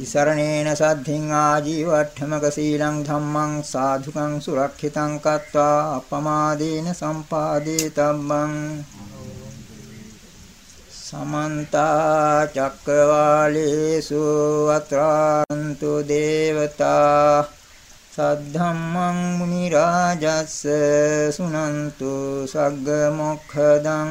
තිසරණේන සද්ධින් ආජීවට්ඨමක සීලං ධම්මං සාධුකං සුරක්ෂිතං කତ୍වා අපමාදේන සම්පාදේ තබ්බං සමන්ත චක්කවාලේසු අත්‍රාන්තු දේවතා සද්ධම්මං මුනි රාජස්ස සුනන්තු සග්ග මොක්ඛදං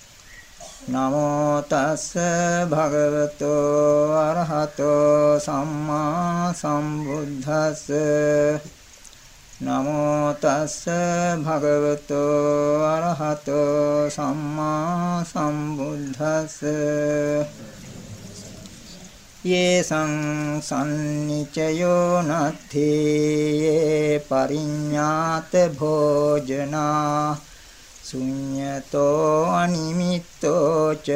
නමෝ තස්ස භගවතෝ අරහතෝ සම්මා සම්බුද්දස්ස. නමෝ තස්ස භගවතෝ අරහතෝ සම්මා සම්බුද්දස්ස. යේසං සම්නිචයෝ නත්ථේ පරිඤ්ඤාත භෝජනා. ශුඤ්ඤතෝ අනිමිත්තෝ ච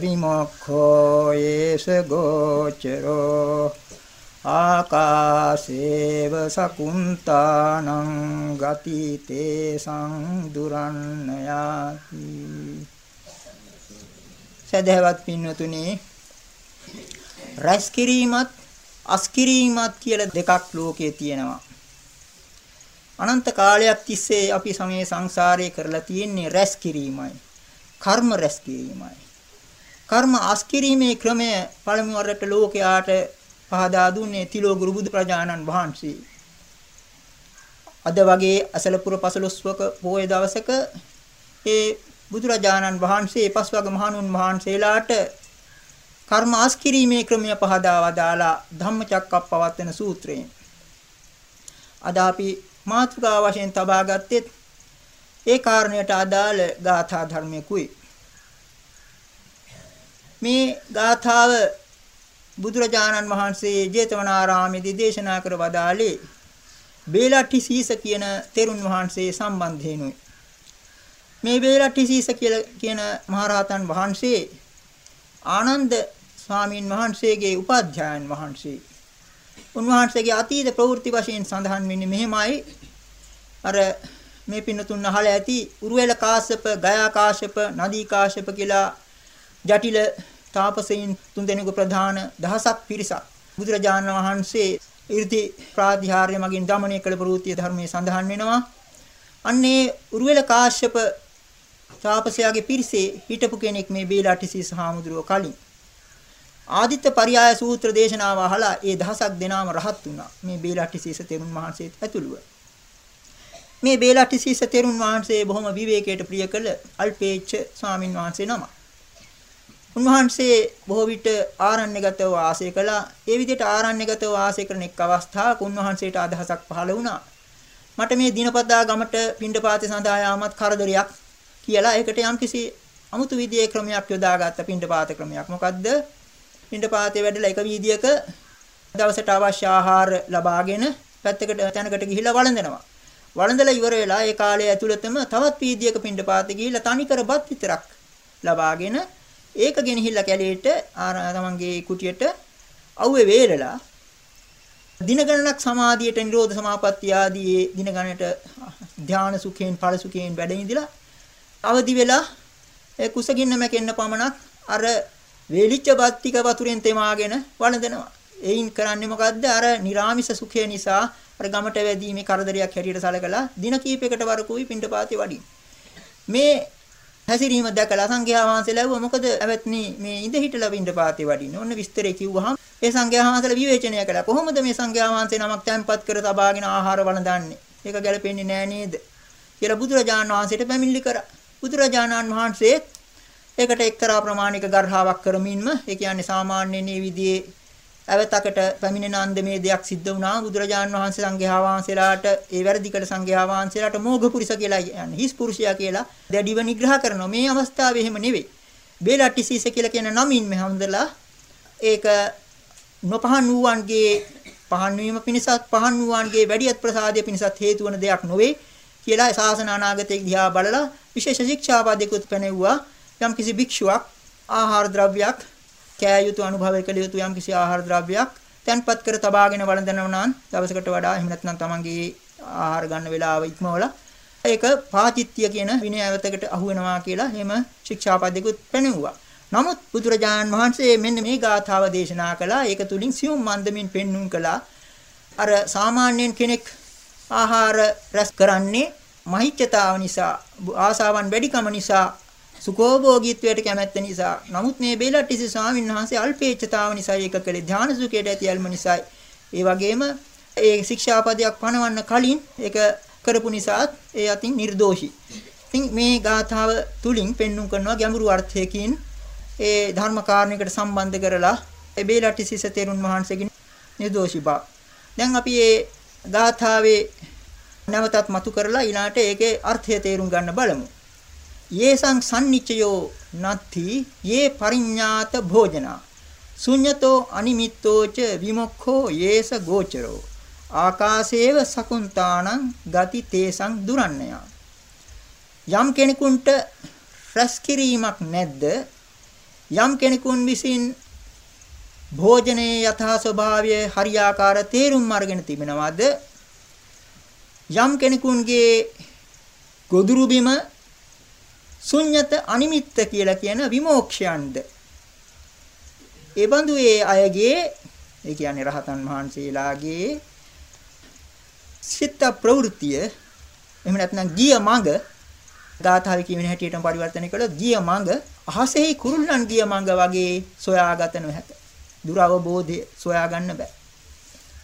විමුක්ඛෝ යේස ගෝචරෝ ආකාශේව සකුන්තානං ගතිතේ සංදුරන්නයාති සදහවත් පින්වතුනි රැස් කිරීමත් අස් කිරීමත් කියලා දෙකක් ලෝකයේ තියෙනවා. අනන්ත කාලයක් තිස්සේ අපි සමේ සංසාරේ කරලා තියෙන්නේ රැස් කිරීමයි. කර්ම රැස් කිරීමයි. කර්ම අස්කිරීමේ ක්‍රමය පළමු වරට ලෝකයාට පහදා දුන්නේ තිලෝ ගුරු බුදු ප්‍රජානන් වහන්සේ. අද වගේ අසලපුර පසළොස්වක පොය දවසක ඒ බුදුරජාණන් වහන්සේ පස්වග මහණුන් වහන්සේලාට කර්ම අස්කිරීමේ ක්‍රමය පහදා වදාලා ධම්මචක්කප්පවත්තන සූත්‍රයෙන්. අද අපි මාතෘකා වශයෙන් තබා ගත්තේ ඒ කාරණයට අදාළ ගාථා ධර්මයකුයි මේ ගාථාව බුදුරජාණන් වහන්සේ ජේතවනාරාමයේදී දේශනා කර වදාළේ බේලට්ටි සීස කියන තෙරුන් වහන්සේ සම්බන්ධයෙන්ුයි. මේ බේලට්ටි සීස කියලා කියන මහරහතන් වහන්සේ ආනන්ද ස්වාමීන් වහන්සේගේ උපාධ්‍යායන් වහන්සේ. උන්වහන්සේගේ අතීත ප්‍රවෘත්ති වශයෙන් සඳහන් වෙන්නේ මෙහෙමයි. අර මේ පින්නතුන් අහල ඇති උරුවෙල කාශ්‍යප, ගයා කාශ්‍යප, නදී කාශ්‍යප කියලා ජටිල තාපසයන් තුන්දෙනෙකු ප්‍රධාන දහසක් පිරිසක් බුදුරජාණන් වහන්සේ 이르ති ප්‍රාතිහාර්ය මගින් দমনය කළ ප්‍රවෘත්ති ධර්මයේ සඳහන් වෙනවා. අන්නේ උරුවෙල කාශ්‍යප තාපසයාගේ පිරිසේ හිටපු කෙනෙක් මේ බේලාටිසීස හාමුදුරුව කලින් ආදිත්‍ය පරියාය සූත්‍ර දේශනාව අහලා ඒ දහසක් දෙනාම රහත් වුණා. මේ බේලාටිසීස තෙරුන් වහන්සේත් ඇතුළුව. මේ බේලාටිසීස තෙරුන් වහන්සේ බොහොම විවේකයට ප්‍රිය කළ අල්පේච්ඡ ස්වාමින් වහන්සේ නමක්. උන්වහන්සේ බොහෝ විට ආරණ්‍යගතව වාසය කළා. ඒ විදිහට ආරණ්‍යගතව වාසය කරන එක් අවස්ථාවක උන්වහන්සේට අදහසක් පහළ වුණා. මට මේ දිනපතා ගමට පිණ්ඩපාතේ සඳහා යාමත් කරදරයක් කියලා ඒකට යම්කිසි අමුතු විදියේ ක්‍රමයක් යොදාගත්ත පිණ්ඩපාත ක්‍රමයක්. මොකද්ද? පිණ්ඩපාතේ වැඩලා එක වීදියක දවසට අවශ්‍ය ආහාර ලබාගෙන පැත්තකට තැනකට ගිහිල්ලා වළඳනවා. වළඳලා ඉවර වෙලා ඒ කාලය ඇතුළතම තවත් වීදියක පිණ්ඩපාතේ ගිහිල්ලා තනිකර බත් විතරක් ලබාගෙන ඒක ගෙනහිල්ලා කැලේට තමන්ගේ කුටියට අවුවේ වේලලා දින ගණනක් සමාධියට නිරෝධ සමාපatti ආදී දින ගණනට ධානා සුඛයෙන් ඵල සුඛයෙන් වැඩ ඉඳලා අවදි වෙලා ඒ කුසගින්න මැකෙන්න පමණක් අර වේලිච්ච බත්තික වතුරෙන් තෙමාගෙන වළඳනවා. එයින් කරන්නේ මොකද්ද? අර නිර්ාමිෂ සුඛය නිසා අර ගමට වැදීමේ කරදරයක් හැටියට සැලකලා දින කීපයකට වරකුයි පිණ්ඩපාතේ වඩින්. මේ හැසිරීම දැකලා සංඝයා වහන්සේලා වුව මොකද ඇවත්නි මේ ඉඳ හිටලා පිණ්ඩපාතේ වඩින්න. ඔන්න විස්තරේ කිව්වහම ඒ සංඝයා වහන්සේලා විවේචනය කළා. කොහොමද මේ සංඝයා වහන්සේ නමක් තැන්පත් කර තබාගෙන ආහාර වළඳන්නේ? ඒක ගැලපෙන්නේ නෑ නේද? කියලා බුදුරජාණන් වහන්සේට පැමිණිලි කරා. බුදුරජාණන් වහන්සේත් ඒකට එක්තරා ප්‍රමාණික ගර්හාවක් කරමින්ම ඒ කියන්නේ සාමාන්‍යයෙන් මේ විදිහේ ඇවතකට පැමිණෙන අන්දමේ දෙයක් සිද්ධ වුණා බුදුරජාන් වහන්සේ සංඝයා වහන්සේලාට ඒ වැරදි කළ සංඝයා වහන්සේලාට මෝඝ පුරිස කියලා කියන්නේ හිස් පුරුෂයා කියලා දැඩිව නිග්‍රහ කරනවා. මේ අවස්ථාවේ එහෙම නෙවෙයි. බේලට්ටිසීස කියලා කියන නමින් මෙහඳලා ඒක නොපහන් වූවන්ගේ පහන් වීම පිණිසත් පහන් වූවන්ගේ වැඩියත් ප්‍රසාදය පිණිසත් හේතු වන දෙයක් නොවේ කියලා ශාසන අනාගතයේ දිහා බලලා විශේෂ ශික්ෂාපදයකට පැනෙව්වා. යම් කිසි භික්ෂුවක් ආහාර ද්‍රව්‍යයක් කෑ යුතු අනුභවය කළ යුතු යම් කිසි ආහාර ද්‍රව්‍යයක් තැන්පත් කර තබාගෙන වළඳනවා නම් දවසකට වඩා එහෙම නැත්නම් තමන්ගේ ආහාර ගන්න වෙලාව ඉක්මවලා ඒක පාචිත්‍ය කියන විනය අවතකට අහු වෙනවා කියලා එහෙම ශික්ෂාපදයකුත් පැනෙවුවා. නමුත් බුදුරජාණන් වහන්සේ මෙන්න මේ ගාථාව දේශනා කළා. ඒක තුලින් සියුම් මන්දමින් පෙන්눔 කළා. අර සාමාන්‍යයෙන් කෙනෙක් ආහාර රැස් කරන්නේ මහිච්ඡතාව නිසා, ආසාවන් වැඩිකම නිසා සුඛෝභෝගීත්වයට කැමැත්ත නිසා නමුත් මේ බේලට්ටිසි ස්වාමීන් වහන්සේ අල්පේච්ඡතාව නිසා ඒක කළේ ධාන සුඛයට ඇති යල්ම නිසා ඒ වගේම ඒ ශික්ෂාපදයක් පනවන්න කලින් ඒක කරපු නිසා ඒ අතින් නිර්දෝෂී. ඉතින් මේ ගාථාව තුලින් පෙන්눔 කරනවා ගැඹුරු අර්ථයකින් ඒ ධර්ම කාරණයකට සම්බන්ධ කරලා ඒ බේලට්ටිසි තෙරුන් වහන්සේගේ නිර්දෝෂී බව. දැන් අපි මේ ගාථාවේ නැවතත් මතු කරලා ඊළාට ඒකේ අර්ථය තේරුම් ගන්න බලමු. යේසං සම්නිච්චයෝ නත්ති යේ පරිඤ්ඤාත භෝජනා. ශුඤ්‍යතෝ අනිමිත්තෝච විමුක්ඛෝ යේස ගෝචරෝ. ආකාශේව සකුන්තානං ගති තේසං දුරන්නය. යම් කෙනෙකුන්ට රැස් කිරීමක් නැද්ද? යම් කෙනෙකුන් විසින් භෝජනයේ යථා ස්වභාවය හරියාකාර තේරුම් අරගෙන තිබෙනවද? යම් කෙනෙකුන්ගේ ගොදුරු බිම ශුන්්‍යත අනිමිත්ත කියලා කියන විමෝක්ෂයන්ද ඒ බඳු ඒ අයගේ ඒ කියන්නේ රහතන් වහන්සේලාගේ සිත ප්‍රවෘත්තිය එහෙම නැත්නම් ගිය මඟ ගාථාවේ කියවෙන හැටියටම පරිවර්තනය කළොත් ගිය මඟ අහසෙහි කුරුල්ලන් ගිය මඟ වගේ සොයාගත නොහැක. දුර අවබෝධය සොයා ගන්න බෑ.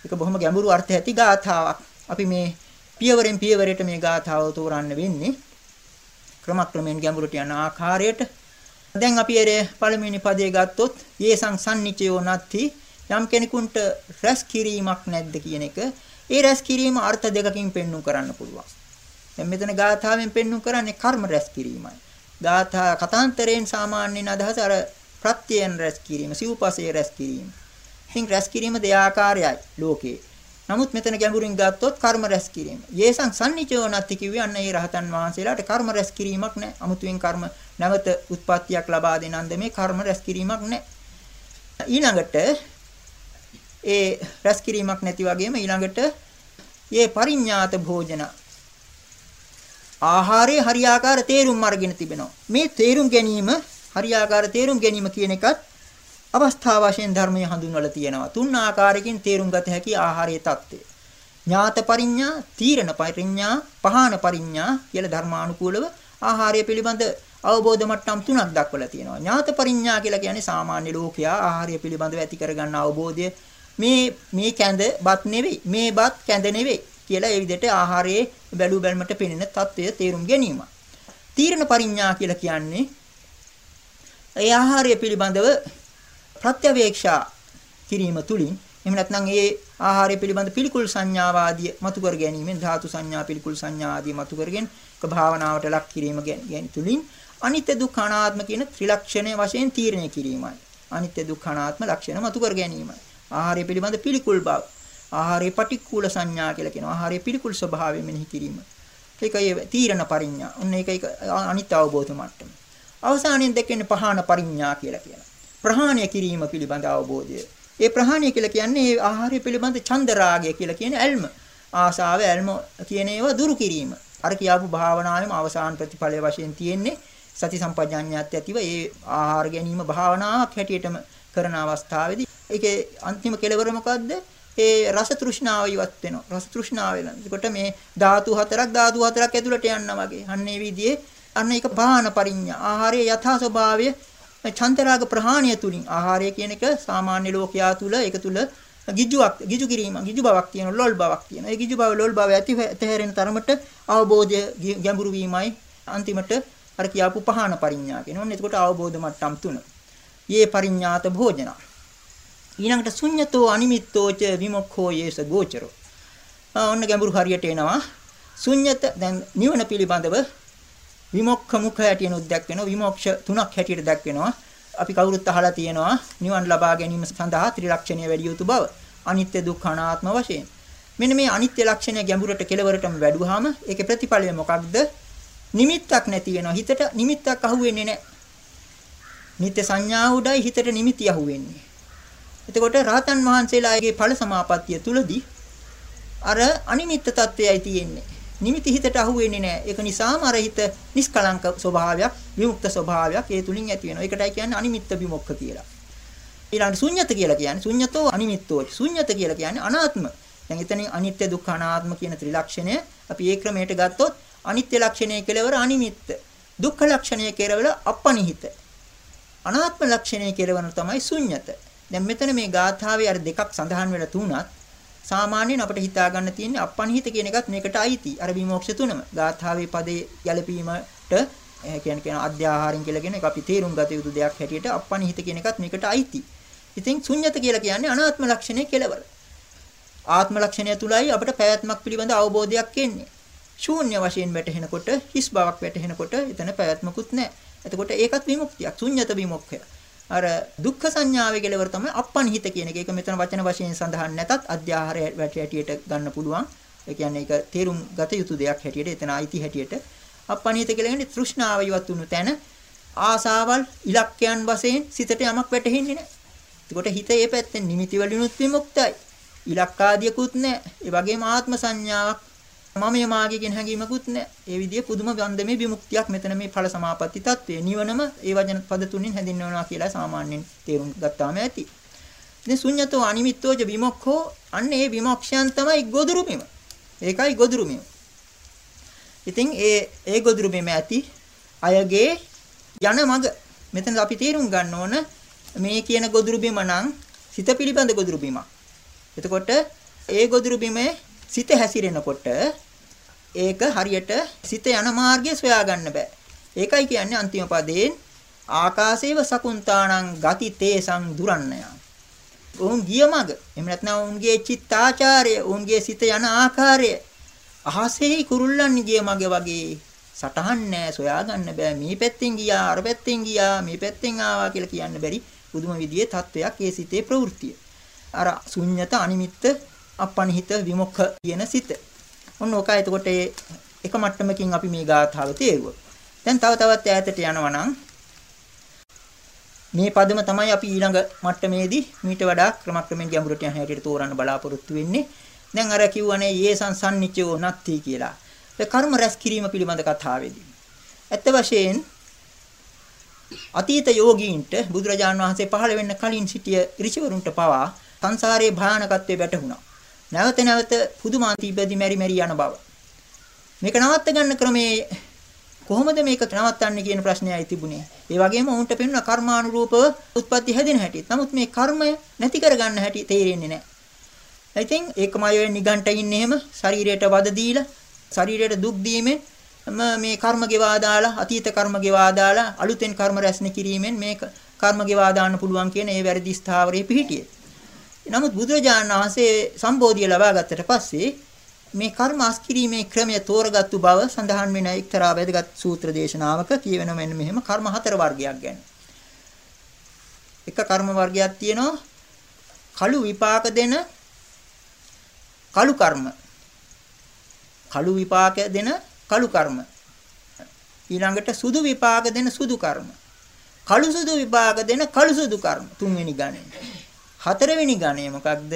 ඒක බොහොම ගැඹුරු අර්ථ ඇති ගාථාවක්. අපි මේ පියවරෙන් පියවරට මේ ගාථාව තෝරන්න වෙන්නේ. ක්‍රමක්‍රමයෙන් ගැඹුරට යන ආකාරයට දැන් අපි එරේ පළමුවෙනි පදේ ගත්තොත් යේසං සම්නිචයෝ නත්ති යම් කෙනෙකුට රැස් කිරීමක් නැද්ද කියන එක ඒ රැස් කිරීම අර්ථ දෙකකින් පෙන්වු කරන්න පුළුවන්. දැන් මෙතන ගාථාවෙන් පෙන්වු කරන්නේ කර්ම රැස් කිරීමයි. ගාථා කතාන්තරයෙන් සාමාන්‍යයෙන් අදහස අර ප්‍රත්‍යයන් රැස් කිරීම, සිව්පසේ රැස් කිරීම. ඉතින් රැස් කිරීම දෙආකාරයයි ලෝකේ. නමුත් මෙතන ගැඹුරින් ගත්තොත් කර්ම රැස් කිරීම. යේසං සම්නිචෝ නැති කිව්වේ අන්න ඒ රහතන් වහන්සේලාට කර්ම රැස් කිරීමක් නැහැ. අමුතුවෙන් කර්ම නැවත උත්පත්තියක් ලබා දෙන අන්දමේ කර්ම රැස් කිරීමක් නැහැ. ඊළඟට ඒ රැස් කිරීමක් නැති වගේම ඊළඟට මේ පරිඥාත භෝජන ආහාරයේ හරියාකාර තේරුම් අරගෙන තිබෙනවා. මේ තේරුම් ගැනීම හරියාකාර තේරුම් ගැනීම කියන එකත් අවස්ථා වශයෙන් ධර්මයේ හඳුන්වලා තියෙනවා. තුන් ආකාරයකින් තේරුම් ගත හැකි ආහාරයේ தත්ත්වය. ඥාත පරිඥා, තීරණ පරිඥා, පහාන පරිඥා කියලා ධර්මානුකූලව ආහාරය පිළිබඳ අවබෝධ මට්ටම් තුනක් දක්වලා තියෙනවා. ඥාත පරිඥා කියලා කියන්නේ සාමාන්‍ය ලෝකයා ආහාරය පිළිබඳව ඇති කරගන්න අවබෝධය මේ මේ කැඳ බත් නෙවෙයි, මේ බත් කැඳ නෙවෙයි කියලා ඒ විදිහට ආහාරයේ බැලු බැලමට පෙනෙන తත්වය තේරුම් ගැනීම. තීරණ පරිඥා කියලා කියන්නේ ඒ ආහාරය පිළිබඳව ප්‍රත්‍යවේක්ෂා කිරීම තුලින් එහෙම නැත්නම් ඒ ආහාරය පිළිබඳ පිළිකුල් සංඥාව ආදී මතු කර ගැනීමෙන් ධාතු සංඥා පිළිකුල් සංඥා ආදී මතු කරගෙන භාවනාවට ලක් කිරීම ගැන තුලින් අනිත්‍ය දුක්ඛ අනාත්ම කියන ත්‍රිලක්ෂණය වශයෙන් තීරණය කිරීමයි. අනිත්‍ය දුක්ඛ අනාත්ම ලක්ෂණ මතු කර ගැනීමයි. ආහාරය පිළිබඳ පිළිකුල් බව. ආහාරයේ පටික්කුල සංඥා කියලා කියනවා. ආහාරයේ පිළිකුල් ස්වභාවය මෙනෙහි කිරීම. ඒකයි තීරණ පරිඥා. ඔන්න ඒක අනිත්‍ය අවබෝධ මට්ටම. අවසානයෙන් දෙකෙන්නේ පහාන පරිඥා කියලා කියනවා. ප්‍රහාණය කිරීම පිළිබඳ අවබෝධය. ඒ ප්‍රහාණය කියලා කියන්නේ ඒ ආහාරය පිළිබඳ ඡන්ද රාගය කියලා කියන ඇල්ම. ආසාව ඇල්ම කියන ඒවා දුරු කිරීම. අර කියාපු භාවනාවෙම අවසාන ප්‍රතිඵලය වශයෙන් තියෙන්නේ සති සම්පජාඤ්ඤයත් ඇතිව ඒ ආහාර ගැනීම භාවනාවක් හැටියටම කරන අවස්ථාවේදී ඒකේ අන්තිම කෙලවර මොකද්ද? ඒ රස තෘෂ්ණාව ඉවත් වෙනවා. රස තෘෂ්ණාව වෙනවා. එතකොට මේ ධාතු හතරක් ධාතු හතරක් ඇතුළට යනවා වගේ. අන්න ඒ විදිහේ අන්න ඒක පාන පරිඤ්ඤා. ආහාරයේ යථා ස්වභාවය චන්තරාග ප්‍රහාණය තුලින් ආහාරය කියන එක සාමාන්‍ය ලෝකයා තුල ඒක තුල ගිජුවක් ගිජු කිරීම ගිජු බවක් තියෙන ලොල් බවක් තියෙන. ඒ ගිජු බව ලොල් බව ඇති තැහැරෙන තරමට අවබෝධය ගැඹුරු වීමයි අන්තිමට අර කියාපු පහන පරිඥා කියන. ඔන්න එතකොට අවබෝධ මට්ටම් තුන. යේ පරිඥාත භෝජන. ඊළඟට ශුඤ්‍යතෝ අනිමිත්තෝ ච විමුක්ඛෝ යේස ගෝචරෝ. ඔන්න ගැඹුරු හරියට එනවා. ශුඤ්‍යත දැන් නිවන පිළිබඳව විමුක්ඛ මුඛ හැටියට දැක්වෙනවා. විමුක්ෂ තුනක් හැටියට දැක්වෙනවා. අපි කවුරුත් අහලා තියෙනවා නිවන් ලබා ගැනීම සඳහා ත්‍රිලක්ෂණය වැඩි යුතු බව. අනිත්‍ය දුක්ඛ අනාත්ම වශයෙන්. මෙන්න මේ අනිත්‍ය ලක්ෂණය ගැඹුරට කෙලවරටම වැඩුවාම ඒකේ ප්‍රතිඵලය මොකක්ද? නිමිත්තක් නැති වෙනවා. හිතට නිමිත්තක් අහුවෙන්නේ නැහැ. නිත්‍ය සංඥා උඩයි හිතට නිමිති අහුවෙන්නේ. එතකොට රහතන් වහන්සේලාගේ ඵල සමාපත්තිය තුලදී අර අනිමිත්ත తත්වයයි තියෙන්නේ. නිමිති හිතට අහුවෙන්නේ නැහැ. ඒක නිසාම අර හිත නිස්කලංක ස්වභාවයක්, විමුක්ත ස්වභාවයක් ඒ තුලින් ඇති වෙනවා. ඒකටයි කියන්නේ අනිමිත්ත විමුක්ඛ කියලා. ඊළඟට ශුන්්‍යත කියලා කියන්නේ ශුන්්‍යතෝ අනිමිත්තෝ. ශුන්්‍යත කියලා කියන්නේ අනාත්ම. දැන් එතනින් අනිත්‍ය දුක්ඛ අනාත්ම කියන ත්‍රිලක්ෂණය අපි ඒ ක්‍රමයට ගත්තොත් අනිත්‍ය ලක්ෂණය කෙලවර අනිමිත්ත. දුක්ඛ ලක්ෂණය කෙරවල අපනිහිත. අනාත්ම ලක්ෂණය කෙරවන තමයි ශුන්්‍යත. දැන් මෙතන මේ ගාථාවේ අර දෙකක් සඳහන් වෙලා තුනත් සාමාන්‍යයෙන් අපිට හිතා ගන්න තියෙන්නේ අපනිහිත කියන එකත් මේකට අයිති. අර විමෝක්ෂ තුනම. ගාථාවේ පදේ ගැළපීමට කියන කියන අධ්‍යාහාරින් කියලා කියන එක අපි තේරුම් ගත යුතු දෙයක් හැටියට අපනිහිත කියන එකත් මේකට අයිති. ඉතින් ශුන්්‍යත කියලා කියන්නේ අනාත්ම ලක්ෂණය කෙලවර. ආත්ම ලක්ෂණය තුලයි අපිට පැවැත්මක් පිළිබඳ අවබෝධයක් එන්නේ. ශූන්‍ය වශයෙන් වැටහෙනකොට හිස් බවක් වැටහෙනකොට එතන පැවැත්මකුත් නැහැ. එතකොට ඒකත් විමුක්තියක්. ශුන්්‍යත විමුක්තිය. අර දුක්ඛ සංඥාවේ කෙලවර තමයි අපනිහිත කියන එක. ඒක මෙතන වචන වශයෙන් සඳහන් නැතත් අධ්‍යාහාරය වැටියට ගන්න පුළුවන්. ඒ කියන්නේ ඒක තේරුම් ගත යුතු දෙයක් හැටියට එතන අයිති හැටියට අපනිහිත කියලා කියන්නේ තෘෂ්ණාව ඉවත් වුණු තැන ආසාවල් ඉලක්කයන් වශයෙන් සිතට යමක් වැටහෙන්නේ නැහැ. එතකොට හිත ඒ පැත්තෙන් නිමිති වලිනුත් විමුක්තයි. ඉලක්කාදියකුත් නැහැ. ඒ වගේම ආත්ම සංඥාවක් මම මේ මාගේ කියන හැඟීමකුත් නැහැ. ඒ විදිහේ පුදුම ගන්ධමේ විමුක්තියක් මෙතන මේ ඵල සමාපatti తත්වයේ නිවනම ඒ වචන පද තුنين හැඳින්වනවා කියලා සාමාන්‍යයෙන් තේරුම් ගත්තාම ඇති. ඉතින් ශුන්‍යතෝ අනිමිත්තෝජ විමුක්ඛෝ අන්න ඒ විමුක්ෂයන් තමයි ගොදුරුමීම. ඒකයි ගොදුරුමීම. ඉතින් ඒ ඒ ගොදුරුමීම ඇති අයගේ යන මඟ මෙතන අපි තේරුම් ගන්න ඕන මේ කියන ගොදුරුබිම නම් සිත පිළිබඳ ගොදුරුබිමක්. එතකොට ඒ ගොදුරුබිමේ සිත හැසිරෙනකොට ඒක හරියට සිත යන මාර්ගය සොයා ගන්න බෑ. ඒකයි කියන්නේ අන්තිම පදයෙන් ආකාශේව සකුන්තානං ගති තේසං දුරන්නය. උන් ගිය මග එහෙම නැත්නම් උන්ගේ චිත්තාචාරය උන්ගේ සිත යන ආකාරය අහසෙහි කුරුල්ලන් ගිය මග වගේ සටහන් නෑ සොයා ගන්න බෑ මේ පැත්තෙන් ගියා අර පැත්තෙන් ගියා මේ පැත්තෙන් ආවා කියලා කියන්න බැරි පුදුම විදිහේ තත්වයක් ඒ සිතේ ප්‍රවෘත්තිය. අර ශුන්්‍යත අනිමිත්ත අපනිහිත විමුක්ඛ කියන සිත. ඔන්න ඕක එතකොට එක මට්ටමකින් අපි මේ ගාථාව තේරුවා. දැන් තව තවත් ඈතට යනවා නම් මේ පදම තමයි අපි ඊළඟ මට්ටමේදී මීට වඩා ක්‍රමක්‍රමෙන් ගැඹුරට යන හැටියට තෝරන්න බලාපොරොත්තු වෙන්නේ. දැන් අර කිව්වනේ යේසං සම්නිච්චෝ නත්ති කියලා. ඒ කර්ම රැස් කිරීම පිළිබඳ කතාවේදී. ඇත්ත වශයෙන් අතීත යෝගීන්ට බුදුරජාණන් වහන්සේ පහළ වෙන්න කලින් සිටිය ඍෂිවරුන්ට පවා සංසාරයේ භයානකත්වය වැටහුණා. නැවත නැවත පුදුමාන්තිබදී මෙරි මෙරි යන බව. මේක නවත්ත ගන්න ක්‍රමේ කොහොමද මේක නවත්තන්නේ කියන ප්‍රශ්නයයි තිබුණේ. ඒ වගේම උන්ට පෙනුන කර්මානුරූපව උත්පත්ති හැදෙන හැටි. නමුත් මේ කර්මය නැති කරගන්න හැටි තේරෙන්නේ නැහැ. ඉතින් ඒකමයි ඔය නිගණ්ඨයින් එහෙම ශරීරයට වද දීලා ශරීරයට දුක් දීමෙන් මේ කර්ම ගෙවා දාලා අතීත කර්ම ගෙවා දාලා අලුතෙන් කර්ම රැස්න කිරීමෙන් මේ කර්ම ගෙවා දාන්න පුළුවන් කියන ඒ වැරදි ස්ථාවරයේ පිහිටියේ. නමුත් බුදුරජාණන් වහන්සේ සම්බෝධිය ලබා ගත්තට පස්සේ මේ කර්ම අස්කිරීමේ ක්‍රමය තෝරගත්තු බව සඳහන් වෙන එක්තරා වැදගත් සූත්‍ර දේශනාවක කියවෙන මෙන්න මෙහෙම කර්ම හතර වර්ගයක් ගැන. එක කර්ම වර්ගයක් තියෙනවා කළු විපාක දෙන කළු කර්ම. කළු විපාක දෙන කළු කර්ම. ඊළඟට සුදු විපාක දෙන සුදු කර්ම. කළු සුදු විපාක දෙන කළු සුදු කර්ම තුන්වෙනි ගණය. හතරවෙනි ගණය මොකක්ද?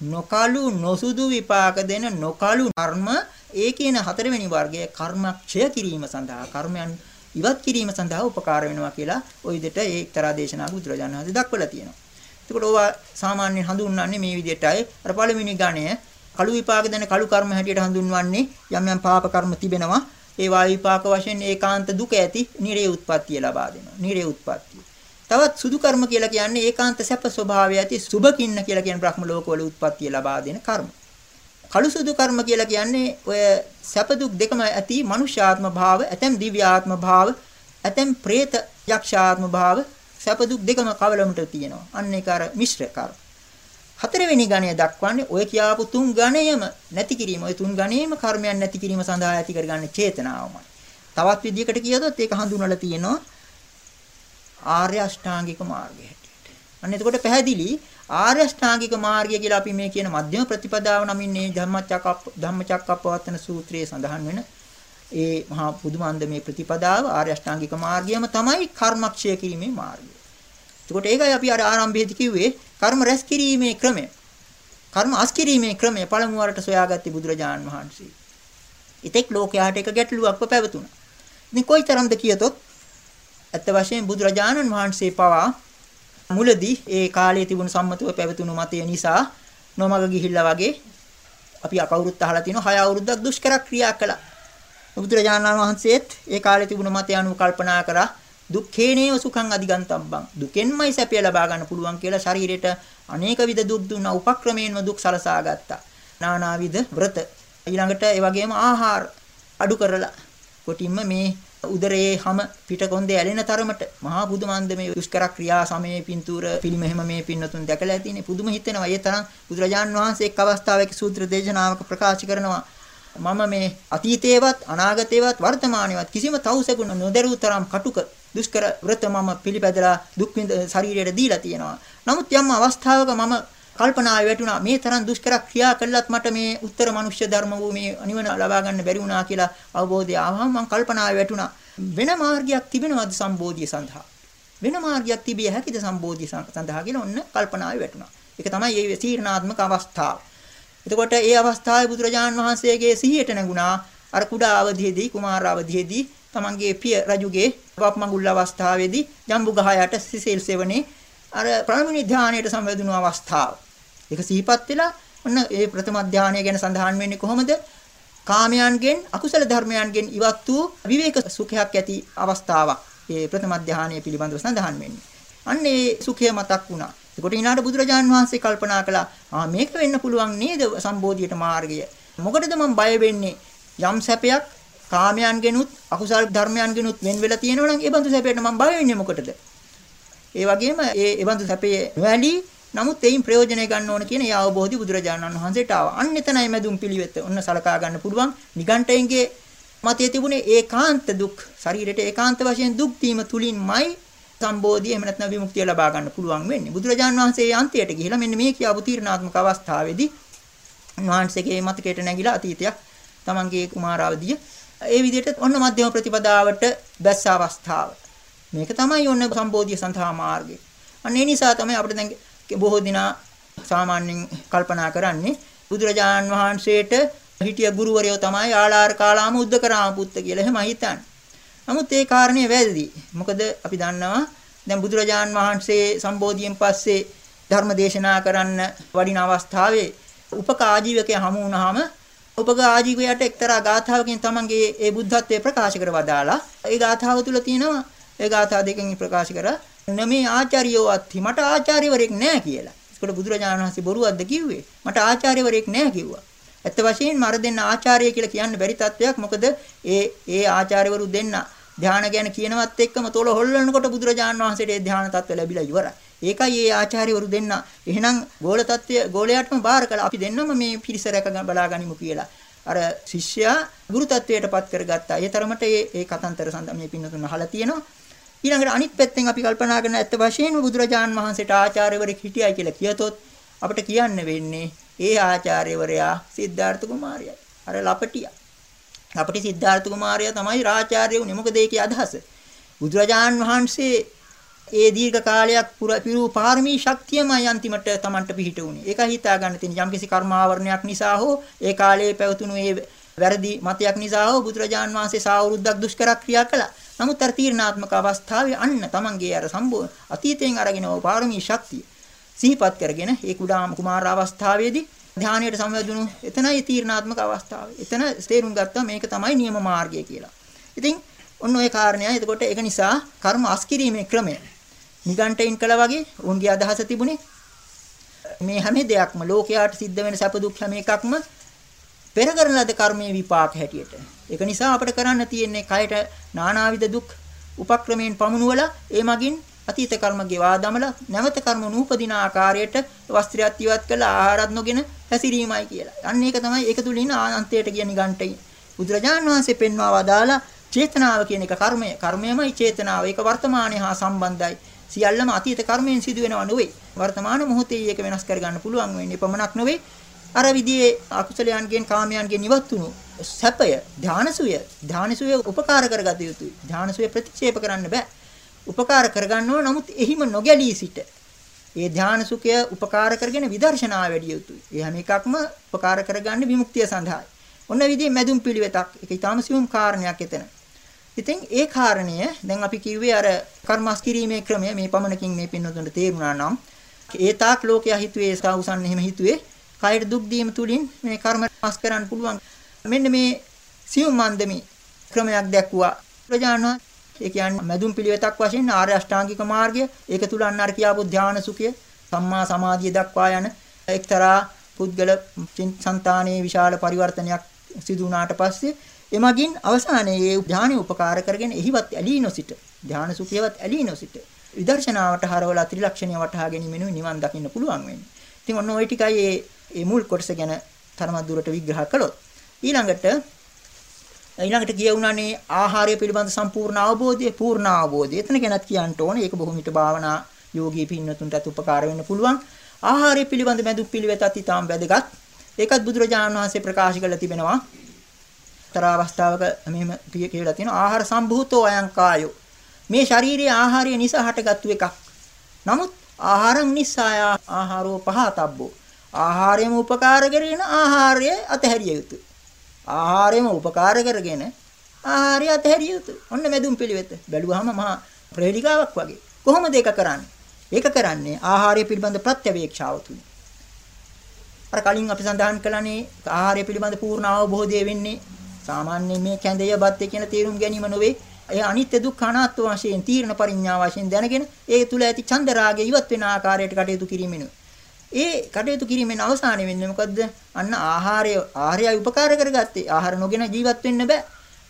නොකලු නොසුදු විපාක දෙන නොකලු කර්ම ඒ කියන හතරවෙනි වර්ගයේ කර්මක්ෂය කිරීම සඳහා කර්මයන් ඉවත් කිරීම සඳහා උපකාර වෙනවා කියලා ওই විදිහට ඒ එක්තරා දේශනාවක් බුදුරජාණන් වහන්සේ දක්වලා තියෙනවා. එතකොට ඕවා සාමාන්‍යයෙන් හඳුන්වන්නේ මේ විදිහටයි. අර පළවෙනි ගණය කළු විපාක දෙන කළු කර්ම හැටියට හඳුන්වන්නේ යම් යම් පාප කර්ම තිබෙනවා. ඒ වා විපාක වශයෙන් ඒකාන්ත දුක ඇති නිරේ උත්පත්තිය ලබා දෙනවා. නිරේ උත්පත්තිය. තවත් සුදු කර්ම කියලා කියන්නේ ඒකාන්ත සැප ස්වභාවය ඇති සුභකින්න කියලා කියන බ්‍රහ්ම ලෝකවල උත්පත්තිය ලබා දෙන කර්ම. කළු සුදු කර්ම කියලා කියන්නේ ඔය සැප දුක් දෙකම ඇති මනුෂ්‍යාත්ම භාව, ඇතැම් දිව්‍යාත්ම භාව, ඇතැම් പ്രേත යක්ෂාත්ම භාව සැප දුක් දෙකම කවලමට තියෙනවා. අන්න ඒක අර මිශ්‍ර කර්ම. හතරවෙනි ගණය දක්වන්නේ ඔය කියාපු තුන් ගණයම නැති කිරීම. ඔය තුන් ගණයේම කර්මයන් නැති කිරීම සඳහා ඇති කරගන්න චේතනාවමයි. තවත් විදිහකට කියතොත් ඒක හඳුන්වලා තියෙනවා ආර්ය අෂ්ටාංගික මාර්ගය හැටියට. අන්න එතකොට පැහැදිලි ආර්ය අෂ්ටාංගික මාර්ගය කියලා අපි මේ කියන මධ්‍යම ප්‍රතිපදාව නමින් මේ ධම්මචක්ක ධම්මචක්කප්පවත්තන සූත්‍රයේ සඳහන් වෙන ඒ මහා පුදුමන්ද මේ ප්‍රතිපදාව ආර්ය අෂ්ටාංගික මාර්ගයම තමයි කර්මක්ෂය කිරීමේ මාර්ගය. එතකොට ඒකයි අපි අර ආරම්භයේදී කිව්වේ කර්ම රැස් කිරීමේ ක්‍රමය. කර්ම අස් කිරීමේ ක්‍රමය පළමු වරට සොයාගත්තේ බුදුරජාණන් වහන්සේ. ඉතෙක් ලෝකයාට එක ගැටලුවක්ව පැවතුණා. ඉතින් කොයිතරම්ද කියතොත් ඇත්ත වශයෙන් බුදුරජාණන් වහන්සේ පවා මුලදී ඒ කාලයේ තිබුණු සම්මතව පැවතුණු මතය නිසා නොමග ගිහිල්ලා වගේ අපි අකවුරුත් අහලා තිනවා හය අවුරුද්දක් දුෂ්කර ක්‍රියා කළා. බුදුරජාණන් වහන්සේත් ඒ කාලේ තිබුණු මතය අනුව කල්පනා කරා දුක්ඛේනේව සුඛං අධිගන්තබ්බං දුකෙන්මයි සැපය ලබා ගන්න පුළුවන් කියලා ශරීරයට අනේක විද දුක් දුන්න උපක්‍රමයෙන්ම දුක් සලසා ගත්තා. නානාවිද වෘත ඊළඟට ඒ වගේම ආහාර අඩු කරලා කොටින්ම මේ උදරයේ හැම පිටකොන්දේ ඇලෙන තරමට මහා පුදුමන්දමේ දුෂ්කර ක්‍රියා සමයේ පින්තූර ෆිල්ම් එහෙම මේ පින්නතුන් දැකලා ඇතිනේ පුදුම හිතෙනවා. ඒ තරම් බුදුරජාන් වහන්සේ එක් අවස්ථාවක සූත්‍ර දේශනාවක ප්‍රකාශ කරනවා. මම මේ අතීතේවත් අනාගතේවත් වර්තමානේවත් කිසිම තවුසකුණ නොදරූ තරම් කටුක දුෂ්කර වෘත මම පිළිපැදලා දුක් විඳ ශරීරයට දීලා තියෙනවා. නමුත් යම් අවස්ථාවක මම කල්පනාවේ වැටුණා. මේ තරම් දුෂ්කර ක්‍රියා කළත් මට මේ උත්තර මනුෂ්‍ය ධර්ම වූ මේ නිවන ලබා ගන්න බැරි වුණා කියලා අවබෝධය ආවම මම කල්පනාවේ වැටුණා. වෙන මාර්ගයක් තිබෙනවද සම්බෝධිය සඳහා? වෙන මාර්ගයක් තිබිය හැකිද සම්බෝධිය සඳහා? කියලා ඔන්න කල්පනාවේ වැටුණා. ඒක තමයි මේ තීරණාත්මක අවස්ථාව. එතකොට ඒ අවස්ථාවේ බුදුරජාන් වහන්සේගේ සිහියට නැගුණා අර කුඩා අවධියේදී කුමාර අවධියේදී තමන්ගේ පිය රජුගේ වප්මඟුල් අවස්ථාවේදී ජම්බු ගහ යට සිසිල් සෙවණේ අර ප්‍රාමිනී ධානයට සම්බන්ධුණු අවස්ථාව. ඒක සිහිපත් වෙලා ඔන්න ඒ ප්‍රථම ධානය ගැන සඳහන් වෙන්නේ කොහොමද? කාමයන්ගෙන් අකුසල ධර්මයන්ගෙන් ඉවත් වූ විවේක සුඛයක් ඇති අවස්ථාවක්. ඒ ප්‍රථම ධානය පිළිබඳව සඳහන් වෙන්නේ. අන්න ඒ සුඛය මතක් වුණා. එතකොට ඊනාට බුදුරජාන් වහන්සේ කල්පනා කළා ආ මේක වෙන්න පුළුවන් නේද සම්බෝධියට මාර්ගය. මොකටද මම බය වෙන්නේ? යම් සැපයක් කාමයන්ගෙනුත් අකුසල් ධර්මයන්ගෙනුත් වෙන් වෙලා තියෙනවා නම් ඒ බඳු සැපයට මම බය වෙන්නේ මොකටද? ඒ වගේම ඒ ඒ බඳු සැපයේ නොඇලී නමුත් එයින් ප්‍රයෝජනය ගන්න ඕන කියන ඒ අවබෝධي බුදුරජාණන් වහන්සේට ආවා. අන්න එතනයි මැදුම් පිළිවෙත. ඔන්න සලකා ගන්න පුළුවන්. නිගණ්ඨයන්ගේ මතයේ තිබුණේ ඒකාන්ත දුක්. ශරීරයට ඒකාන්ත වශයෙන් දුක් දීම තුලින්මයි සම්බෝධිය එහෙම නැත්නම් විමුක්තිය ලබා ගන්න පුළුවන් වෙන්නේ. බුදුරජාණන් වහන්සේ ඒ අන්තයට ගිහිලා මෙන්න මේ කියාපු තීරණාත්මක අවස්ථාවේදී වහන්සේගේ මතකයට නැගිලා අතීතයක් තමන්ගේ කුමාරාවදිය ඒ විදිහට ඔන්න මධ්‍යම ප්‍රතිපදාවට බැස්ස අවස්ථාව. මේක තමයි ඔන්න සම්බෝධිය සඳහා මාර්ගය. අන්න ඒ නිසා තමයි අපිට දැන් බොහෝ දිනා සාමාන්‍යයෙන් කල්පනා කරන්නේ බුදුරජාණන් වහන්සේට හිටිය ගුරුවරයෝ තමයි ආලාර කාලාම උද්දකරාම පුත්ත කියලා එහෙම හිතන්නේ. නමුත් ඒ කාරණේ වැරදි. මොකද අපි දන්නවා දැන් බුදුරජාණන් වහන්සේ සම්බෝධියෙන් පස්සේ ධර්ම දේශනා කරන්න වඩින අවස්ථාවේ උපකාජීවකයා හමු වුණාම උපකාජීවකයාට එක්තරා ගාථාවකින් තමන්ගේ ඒ බුද්ධත්වයේ ප්‍රකාශ කර වදාලා ඒ ගාථාව තුල තියෙනවා ඒ ගාථා දෙකෙන් ප්‍රකාශ කරා නමේ ආචාර්යෝ අත්ති මට ආචාර්යවරයෙක් නැහැ කියලා. ඒකට බුදුරජාණන් වහන්සේ බොරුවක්ද කිව්වේ? මට ආචාර්යවරයෙක් නැහැ කිව්වා. ඇත්ත වශයෙන්ම මර දෙන්න ආචාර්ය කියලා කියන්න බැරි තත්වයක්. මොකද ඒ ඒ ආචාර්යවරු දෙන්න ධානය ගැන කියනවත් එක්කම තොල හොල්ලනකොට බුදුරජාණන් වහන්සේට ඒ ධානය තත්ත්වය ලැබිලා ඉවරයි. ඒකයි ඒ ආචාර්යවරු දෙන්න එහෙනම් ගෝල තත්ත්වය ගෝලයාටම බාර කළා. අපි දෙන්නම මේ පිරිස රැක බලාගනිමු කියලා. අර ශිෂ්‍යයා ගුරු තත්වයටපත් කරගත්තා. ඒ තරමට මේ ඒ කතන්තර සඳහන් මේ පින්නතුන් අහලා තියෙනවා. ඊළඟට අනිත් පැත්තෙන් අපි කල්පනා කරන ඇත්ත වශයෙන්ම බුදුරජාන් වහන්සේට ආචාර්යවරයෙක් හිටියයි කියලා කියතොත් අපිට කියන්න වෙන්නේ ඒ ආචාර්යවරයා සිද්ධාර්ථ කුමාරයයි. අර ලපටියා. ලපටි සිද්ධාර්ථ කුමාරයා තමයි රාචාර්ය වුනේ. මොකද ඒකේ අදහස? බුදුරජාන් වහන්සේ ඒ දීර්ඝ කාලයක් පිරු පාරමී ශක්තියමයි අන්තිමට Tamanට පිහිට වුනේ. ඒක හිතා ගන්න තියෙන යම්කිසි කර්මාවරණයක් නිසා හෝ ඒ කාලයේ පැවතුණු ඒ වැරදි මතයක් නිසා හෝ බුදුරජාන් වහන්සේ සාවෘද්දක් දුෂ්කර ක්‍රියා කළා. නමුත් අර තීර්ණාත්මක අවස්ථාවේ අන්න තමන්ගේ අර සම්බෝ අතීතයෙන් අරගෙන ඕ පාරමී ශක්තිය සිහිපත් කරගෙන ඒ කුඩාම කුමාර අවස්ථාවේදී ධානයට සමවැදුණු එතනයි තීර්ණාත්මක අවස්ථාව. එතන තේරුම් ගත්තා මේක තමයි නියම මාර්ගය කියලා. ඉතින් ඔන්න ඔය කාරණේයි. එතකොට ඒක නිසා කර්ම අස්කිරීමේ ක්‍රමය නිගණ්ඨයින් කළා වගේ උන්ගේ අදහස තිබුණේ මේ හැම දෙයක්ම ලෝකයාට සිද්ධ වෙන සැප දුක් හැම එකක්ම පෙර කරන ලද කර්මයේ විපාක හැටියට. ඒක නිසා අපිට කරන්න තියෙන්නේ කයට නානාවිද දුක් උපක්‍රමයෙන් පමුණුවලා ඒ මගින් අතීත කර්ම ගෙවා දමලා නැවත කර්ම නූපදින ආකාරයට වස්ත්‍රයත් ඉවත් කළා ආහාරත් නොගෙන හැසිරීමයි කියලා. අන්න ඒක තමයි ඒක තුලින් ආනන්තයට කියන නිගණ්ඨයි. බුදුරජාණන් වහන්සේ පෙන්වා වදාලා චේතනාව කියන එක කර්මය. කර්මයමයි චේතනාව. ඒක වර්තමානයේ හා සම්බන්ධයි. සියල්ලම අතීත කර්මයෙන් සිදුවෙනව නෙවෙයි. වර්තමාන මොහොතේ ඒක වෙනස් කරගන්න පුළුවන් වෙන්නේ. පමණක් නෙවෙයි අර විදිහේ අකුසලයන්ගෙන් කාමයන්ගෙන් ඉවත් වුණු සැපය ධානසුය ධානසුය උපකාර කරගත යුතුයි. ධානසුය ප්‍රතික්ෂේප කරන්න බෑ. උපකාර කරගන්න ඕන නමුත් එහිම නොගැලී සිට ඒ ධානසුඛය උපකාර කරගෙන විදර්ශනා වැඩි යුතුයි. ඒ හැම එකක්ම උපකාර කරගන්න විමුක්තිය සඳහායි. ඔන්න විදිහේ මැදුම් පිළිවෙතක්. ඒක ඊටාම සියුම් කාරණයක් එතන. ඉතින් ඒ කාරණය දැන් අපි කිව්වේ අර කර්මස් කිරීමේ ක්‍රමය මේ පමණකින් මේ පින්නතුන්ට තේරුණා නම් ඒ තාක් ලෝකයා හිතුවේ සාඋසන් එහෙම හිතුවේ කයට දුක් දීම තුලින් මේ කර්ම පස් කරන්න පුළුවන්. මෙන්න මේ සියුම් මන්දමි ක්‍රමයක් දැක්වුවා. ප්‍රජාන ඒ කියන්නේ මැදුම් පිළිවෙතක් වශයෙන් ආර්ය අෂ්ටාංගික මාර්ගය ඒක තුල අන්න අර කියාපු ධානා සුඛය සම්මා සමාධිය දක්වා යන එක්තරා පුද්ගල සංතානයේ විශාල පරිවර්තනයක් සිදු වුණාට පස්සේ එමගින් අවසානයේ ඒ ධානය උපකාර කරගෙන එහිවත් ඇලී නොසිට ධාන සුඛයවත් ඇලී නොසිට විදර්ශනාවට හරවලා ත්‍රිලක්ෂණය වටහා ගැනීමෙනුයි නිවන් දකින්න පුළුවන් වෙන්නේ. ඉතින් ඔන්න ওই ටිකයි ඒ ඒ මුල් කොටස ගැන තරමක් දුරට විග්‍රහ කළොත් ඊළඟට ඊළඟට කියවුණානේ ආහාරය පිළිබඳ සම්පූර්ණ අවබෝධය පූර්ණ අවබෝධය. එතන ගැනත් කියන්න ඕනේ. ඒක බොහොම හිට භාවනා යෝගී පින්නතුන්ටත් උපකාර වෙන්න පුළුවන්. ආහාරය පිළිබඳ මැදු පිළිවෙතත් ඊටාම් වැදගත්. ඒකත් බුදුරජාණන් වහන්සේ ප්‍රකාශ කරලා තිබෙනවා. තර අවස්ථාවක මෙහෙම කියලා තියෙනවා ආහාර සම්භූතෝ අයං කායෝ. මේ ශාරීරික ආහාරය නිසා හටගත්තු එකක්. නමුත් ආහාරං නිස්සාය ආහාරෝ පහතබ්බෝ ආහාරයම උපකාර කරගෙන ආහාරය අතහැරිය යුතුයි. ආහාරයම උපකාර කරගෙන ආහාරය අතහැරිය යුතුයි. ඔන්න මැදුම් පිළිවෙත. බැලුවාම මහා ප්‍රේලිකාවක් වගේ. කොහොමද ඒක කරන්නේ? ඒක කරන්නේ ආහාරය පිළිබඳ ප්‍රත්‍යවේක්ෂාව තුලින්. අර කලින් අපි සඳහන් කළානේ ආහාරය පිළිබඳ පූර්ණ අවබෝධය වෙන්නේ සාමාන්‍යයෙන් මේ කැඳය බත් කියන තේරුම් ගැනීම නොවේ. ඒ අනිත්‍ය දුක්ඛ අනාත්ම වශයෙන් තීර්ණ පරිඥා වශයෙන් දැනගෙන ඒ තුල ඇති චන්ද රාගය ඉවත් වෙන ආකාරයට කටයුතු කිරීමෙනු. ඒ කටයුතු කිරීමෙන් අවසානයේ වෙන්නේ මොකද්ද? අන්න ආහාරය ආහාරයයි උපකාර කරගත්තේ. ආහාර නොගෙන ජීවත් වෙන්න බෑ.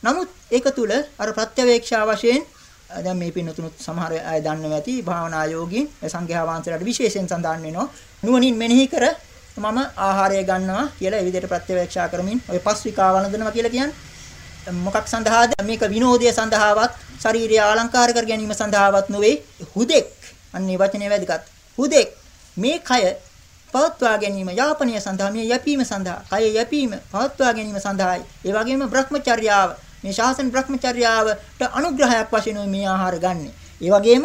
නමුත් ඒක තුල අර ප්‍රත්‍යවේක්ෂා වශයෙන් දැන් මේ පින්නතුනුත් සමහර අය දන්නවා ඇති භාවනා යෝගීන් සංඝයා වහන්සේලාට විශේෂයෙන් සඳහන් වෙනවා නුවණින් මෙනෙහි කර මම ආහාරය ගන්නවා කියලා ඒ විදිහට ප්‍රත්‍යවේක්ෂා කරමින් ඔය පස්විකා වළඳනවා කියලා කියන්නේ මොකක් සඳහාද මේක විනෝදය සඳහාවත් ශාරීරිය අලංකාර කර ගැනීම සඳහාවත් නොවේ හුදෙක් අන්නේ වචනේ වැදගත් හුදෙක් මේ කය පවත්වා ගැනීම යාපනය සඳහා මේ යැපීම සඳහා කය යැපීම පවත්වා ගැනීම සඳහායි ඒ වගේම භ්‍රමචර්යාව මේ ශාසන භ්‍රමචර්යාවට අනුග්‍රහයක් වශයෙන් මේ ආහාර ගන්න. ඒ වගේම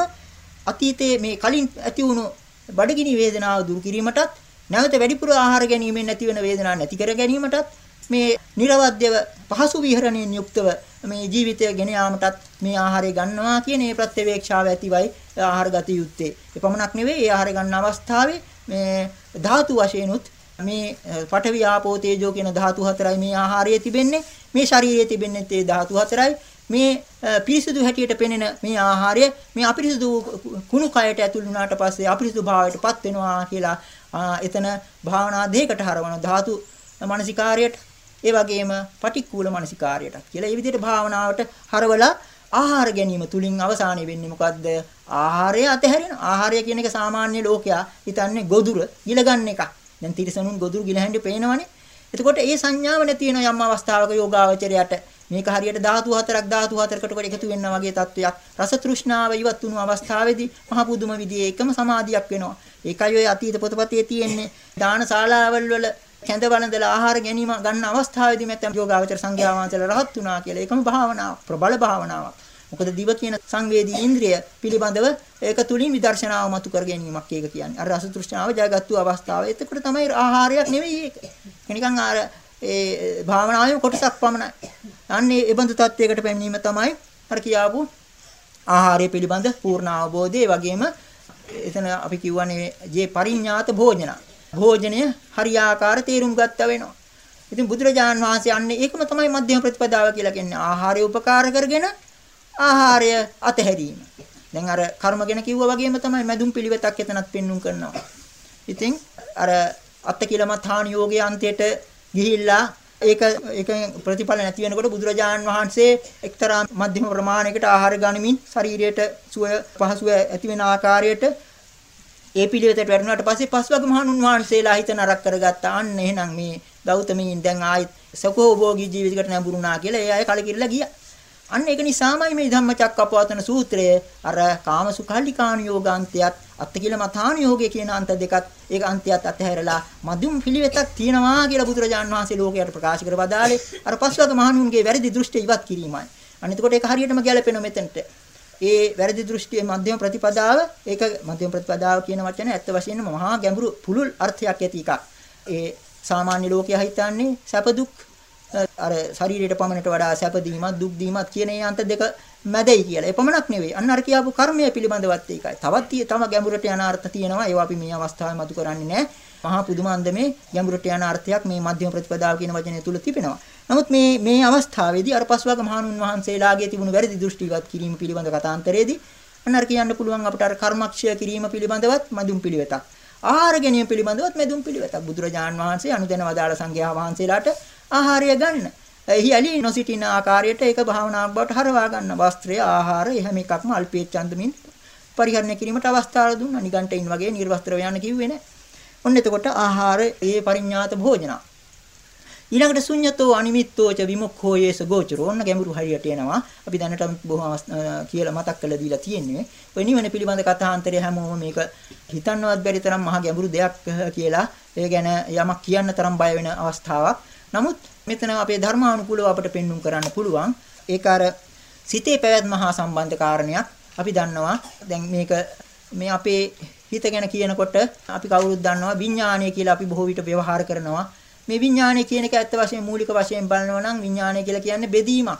අතීතයේ මේ කලින් ඇති වුණු බඩගිනි වේදනාව දුරු කිරීමටත් නැවත වැඩිපුර ආහාර ගැනීමෙන් නැති වෙන වේදනාව නැති කර ගැනීමටත් මේ නිර්වද්‍යව පහසු විහරණයෙන් යුක්තව මේ ජීවිතය ගෙන යාමටත් මේ ආහාරය ගන්නවා කියන මේ ප්‍රත්‍යවේක්ෂාව ඇතිවයි ආහාර ගත යුත්තේ. එපමණක් නෙවෙයි ඒ ආහාර ගන්න අවස්ථාවේ මේ ධාතු වශයෙන්ුත් මේ පඨවි ආපෝ තේජෝ කියන ධාතු හතරයි මේ ආහාරයේ තිබෙන්නේ. මේ ශරීරයේ තිබෙන්නේ ඒ ධාතු හතරයි. මේ පිරිසිදු හැටියට පෙනෙන මේ ආහාරය මේ අපිරිසිදු කුණු කයට ඇතුල් වුණාට පස්සේ අපිරිසිදු භාවයටපත් වෙනවා කියලා එතන භාවනා දෙයකට හරවන ධාතු මානසිකාර්යයට ඒ වගේම පටික්කුල මානසිකාර්යයට කියලා. මේ විදිහට භාවනාවට හරවලා ආහාර ගැනීම තුලින් අවසානය වෙන්නේ මොකද්ද? ආහාරය අතහැරෙන. ආහාරය කියන එක සාමාන්‍ය ලෝකයා හිතන්නේ ගොදුර ඉලගන්න එකක්. දැන් තිරසනුන් ගොදුරු ගිලහැන්ඩි පේනවනේ. එතකොට ඒ සංඥාව නැති වෙන යම් අවස්ථාවක යෝගාවචරයට මේක හරියට ධාතු හතරක් ධාතු හතරකට කොට එකතු වෙනා වගේ තත්වයක් රස තෘෂ්ණාව ඉවත් වුණු අවස්ථාවේදී මහ පුදුම විදිහේ එකම සමාධියක් වෙනවා. ඒකයි ඔය අතීත පොතපතේ තියෙන්නේ දාන ශාලාවල් වල කැඳ වළඳලා ආහාර ගැනීම ගන්න අවස්ථාවේදී මැත්තම් යෝගාවචර සංඝයා වහන්සේලා රහත් වුණා කියලා. ඒකම භාවනාවක් ප්‍රබල භාවනාවක්. මොකද දිව කියන සංවේදී ඉන්ද්‍රිය පිළිබඳව ඒක තුලින් විදර්ශනාව මතු කර ගැනීමක් ඒක කියන්නේ. අර රස තෘෂ්ණාව ජයගත්තු අවස්ථාව. එතකොට තමයි ආහාරයක් නෙවෙයි ඒක. නිකන් අර ඒ භාවනාවේ කොටසක් පමණයි. අන්නේ ඒ බඳු තත්වයකට පැමිණීම තමයි අර කියාපු ආහාරය පිළිබඳ පූර්ණ අවබෝධය වගේම එතන අපි කියවනේ ජේ පරිඥාත භෝජන. භෝජනය හරියාකාර තේරුම් ගත්තා වෙනවා. ඉතින් බුදුරජාන් වහන්සේ අන්නේ ඒකම තමයි මධ්‍යම ප්‍රතිපදාව කියලා කියන්නේ. ආහාරය උපකාර කරගෙන ආහාරය අතහැරීම. දැන් අර කර්ම ගැන කිව්වා වගේම තමයි මැදුම් පිළිවෙතක් එතනත් පෙන්눔 කරනවා. ඉතින් අර අත්තිකිලමථාන යෝගයේ අන්තයට ගිහිල්ලා ඒක ඒක ප්‍රතිඵල නැති වෙනකොට බුදුරජාණන් වහන්සේ එක්තරා මධ්‍යම ප්‍රමාණයකට ආහාර ගනිමින් ශරීරයට සුවය පහසුව ඇති වෙන ආකාරයට ඒ පිළිවෙතට වැටුණාට පස්සේ පස්වග මහණුන් වහන්සේලා හිත නරක කරගත්තා. අන්න එහෙනම් මේ ගෞතමීන් දැන් ආයෙත් සකෝභෝගී ජීවිතයකට නැඹුරුණා කියලා ඒ අය කලකිරලා ගියා. අන්න ඒක නිසාමයි මේ ධම්මචක්කපවත්තන සූත්‍රය අර කාමසුඛල්ලිකාණ යෝගාන්තයත් අත්තිකිල මතාණ යෝගය කියන අන්ත දෙකත් ඒක අන්තයත් අතහැරලා මදුම් පිළිවෙතක් තියෙනවා කියලා බුදුරජාන් වහන්සේ ලෝකයට ප්‍රකාශ කර වදාලේ අර පස්වග මහණුන්ගේ වැරදි දෘෂ්ටි ඉවත් කිරීමයි. අන්න එතකොට ඒක හරියටම ගැලපෙන මෙතනට. ඒ වැරදි දෘෂ්ටියේ මධ්‍යම ප්‍රතිපදාව ඒක මධ්‍යම ප්‍රතිපදාව කියන වචනේ ඇත්ත වශයෙන්ම මහා ගැඹුරු පුළුල් අර්ථයක් ඇති එකක්. ඒ සාමාන්‍ය ලෝකයා හිතන්නේ සැප දුක් අර ශරීරයට පමණට වඩා සැප දීමත් දුක් දීමත් කියන ඒ අන්ත දෙක මැදයි කියලා. එපමණක් නෙවෙයි. අන්න අර කියාපු කර්මය පිළිබඳවත් ඒකයි. තවත් තම ගැඹුරට යන අර්ථ තියෙනවා. ඒවා අපි මේ අවස්ථාවේ මතු කරන්නේ නැහැ. මහා පුදුම අන්දමේ ගැඹුරට යන අර්ථයක් මේ මධ්‍යම ප්‍රතිපදාව කියන වචනය තුල තිබෙනවා. නමුත් මේ මේ අවස්ථාවේදී අර පස්වග මහණුන් වහන්සේලාගේ තිබුණු වැරදි දෘෂ්ටිගත කිරීම පිළිබඳ කතාන්තරයේදී අන්න අර කියන්න පුළුවන් අපට අර කර්මක්ෂය කිරීම පිළිබඳවත් මදුම් පිළිවෙතක්. ආහාර ගැනීම පිළිබඳවත් මදුම් පිළිවෙතක්. බුදුරජාන් වහන්සේ අනුදැන වදාළ සංඝයා වහන්සේලාට ආහාරය ගන්න. එහි ඇලී නොසිටින ආකාරයට ඒක භාවනාවක් බවට හරවා ගන්න. වස්ත්‍රය, ආහාර, එහෙම එකක්ම අල්පේච්ඡන්දමින් පරිහරණය කිරීමට අවස්ථාව දුන්නා. නිගණ්ඨයින් වගේ නිර්වස්ත්‍ර වයන්න කිව්වේ නැහැ. ඔන්න එතකොට ආහාර ඒ පරිඥාත භෝජනා ඊළඟට ශුඤ්‍යතෝ අනිමිත්තෝච විමුක්ඛෝ යේස ගෝචරෝ ඔන්න ගැඹුරු හරියට එනවා. අපි දැනට බොහොම කියලා මතක් කරලා දීලා තියෙන්නේ. ඔය නිවන පිළිබඳ කථාන්තරය හැමෝම මේක හිතන්නවත් බැරි තරම් මහා ගැඹුරු දෙයක් කියලා ඒ ගැන යමක් කියන්න තරම් බය වෙන අවස්ථාවක්. නමුත් මෙතන අපේ ධර්මානුකූලව අපට පෙන්눔 කරන්න පුළුවන්. ඒක අර සිතේ පැවැත්ම හා සම්බන්ධ කාරණයක්. අපි දන්නවා දැන් මේක මේ අපේ හිත ගැන කියනකොට අපි කවුරුත් දන්නවා විඥානය කියලා අපි බොහෝ විට ව්‍යවහාර කරනවා. මේ විඥානය කියන එක ඇත්ත වශයෙන් මූලික වශයෙන් බලනවා නම් විඥානය කියලා කියන්නේ බෙදීමක්.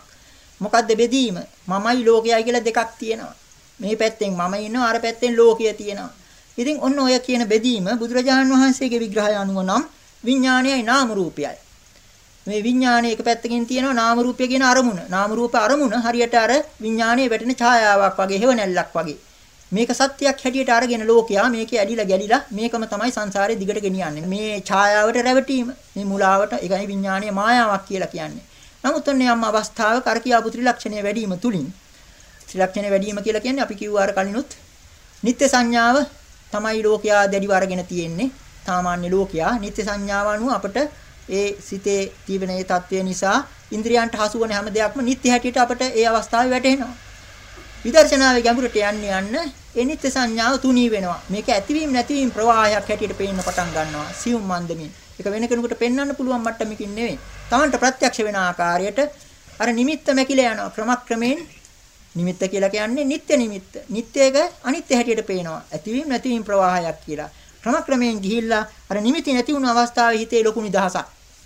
මොකද්ද බෙදීම? මමයි ලෝකයයි කියලා දෙකක් තියෙනවා. මේ පැත්තෙන් මම ඉන්නවා අර පැත්තෙන් ලෝකය තියෙනවා. ඉතින් ඔන්න ඔය කියන බෙදීම බුදුරජාණන් වහන්සේගේ විග්‍රහය අනුව නම් විඥානයයි නාම රූපයයි. මේ විඥානයේ එක පැත්තකින් තියෙනවා නාම රූපය කියන අරමුණ. නාම රූප අරමුණ හරියට අර විඥානයේ වැටෙන ඡායාවක් වගේ, හේවණැල්ලක් වගේ. මේක සත්‍යයක් හැටියට අරගෙන ලෝකයා මේකේ ඇලිලා ගැලිලා මේකම තමයි සංසාරේ දිගට ගෙනියන්නේ. මේ ඡායාවට රැවටීම, මේ මුලාවට ඒකයි විඥානයේ මායාවක් කියලා කියන්නේ. නමුත් ඔන්නේ යම් අවස්ථාවක අර කියාපු ත්‍රිලක්ෂණය වැඩිම තුලින් ත්‍රිලක්ෂණය වැඩිම කියලා කියන්නේ අපි කිව්වා අර කලිනුත් නිත්‍ය සංඥාව තමයි ලෝකයා දැඩිව අරගෙන තියෙන්නේ. සාමාන්‍ය ලෝකයා නිත්‍ය සංඥාව අනුව අපට ඒ සිතේ තිබෙන ඒ తත්වය නිසා ඉන්ද්‍රියන්ට හසු වන හැම දෙයක්ම නිත්‍ය හැටියට අපට ඒ අවස්ථාවේ වැටහෙනවා. විදර්ශනාවේ ගැඹුරට යන්න යන්න ඒ නිත්‍ය සංඥාව තුනී වෙනවා. මේක ඇතිවීම නැතිවීම ප්‍රවාහයක් හැටියට පේන්න පටන් ගන්නවා. සියුම් මන්දමින්. ඒක වෙන කෙනෙකුට පෙන්වන්න පුළුවන් මට්ටමකින් නෙවෙයි. Tamanට ප්‍රත්‍යක්ෂ වෙන ආකාරයට අර නිමිත්ත මැකිලා යනවා. ක්‍රමක්‍රමයෙන් නිමිත්ත කියලා කියන්නේ නිත්‍ය නිමිත්ත. නිත්‍යයක අනිත්‍ය හැටියට පේනවා. ඇතිවීම නැතිවීම ප්‍රවාහයක් කියලා. ක්‍රමක්‍රමයෙන් ගිහිල්ලා අර නිමිති නැති වුණු අවස්ථාවේ හිතේ ලොකු නිදහසක්.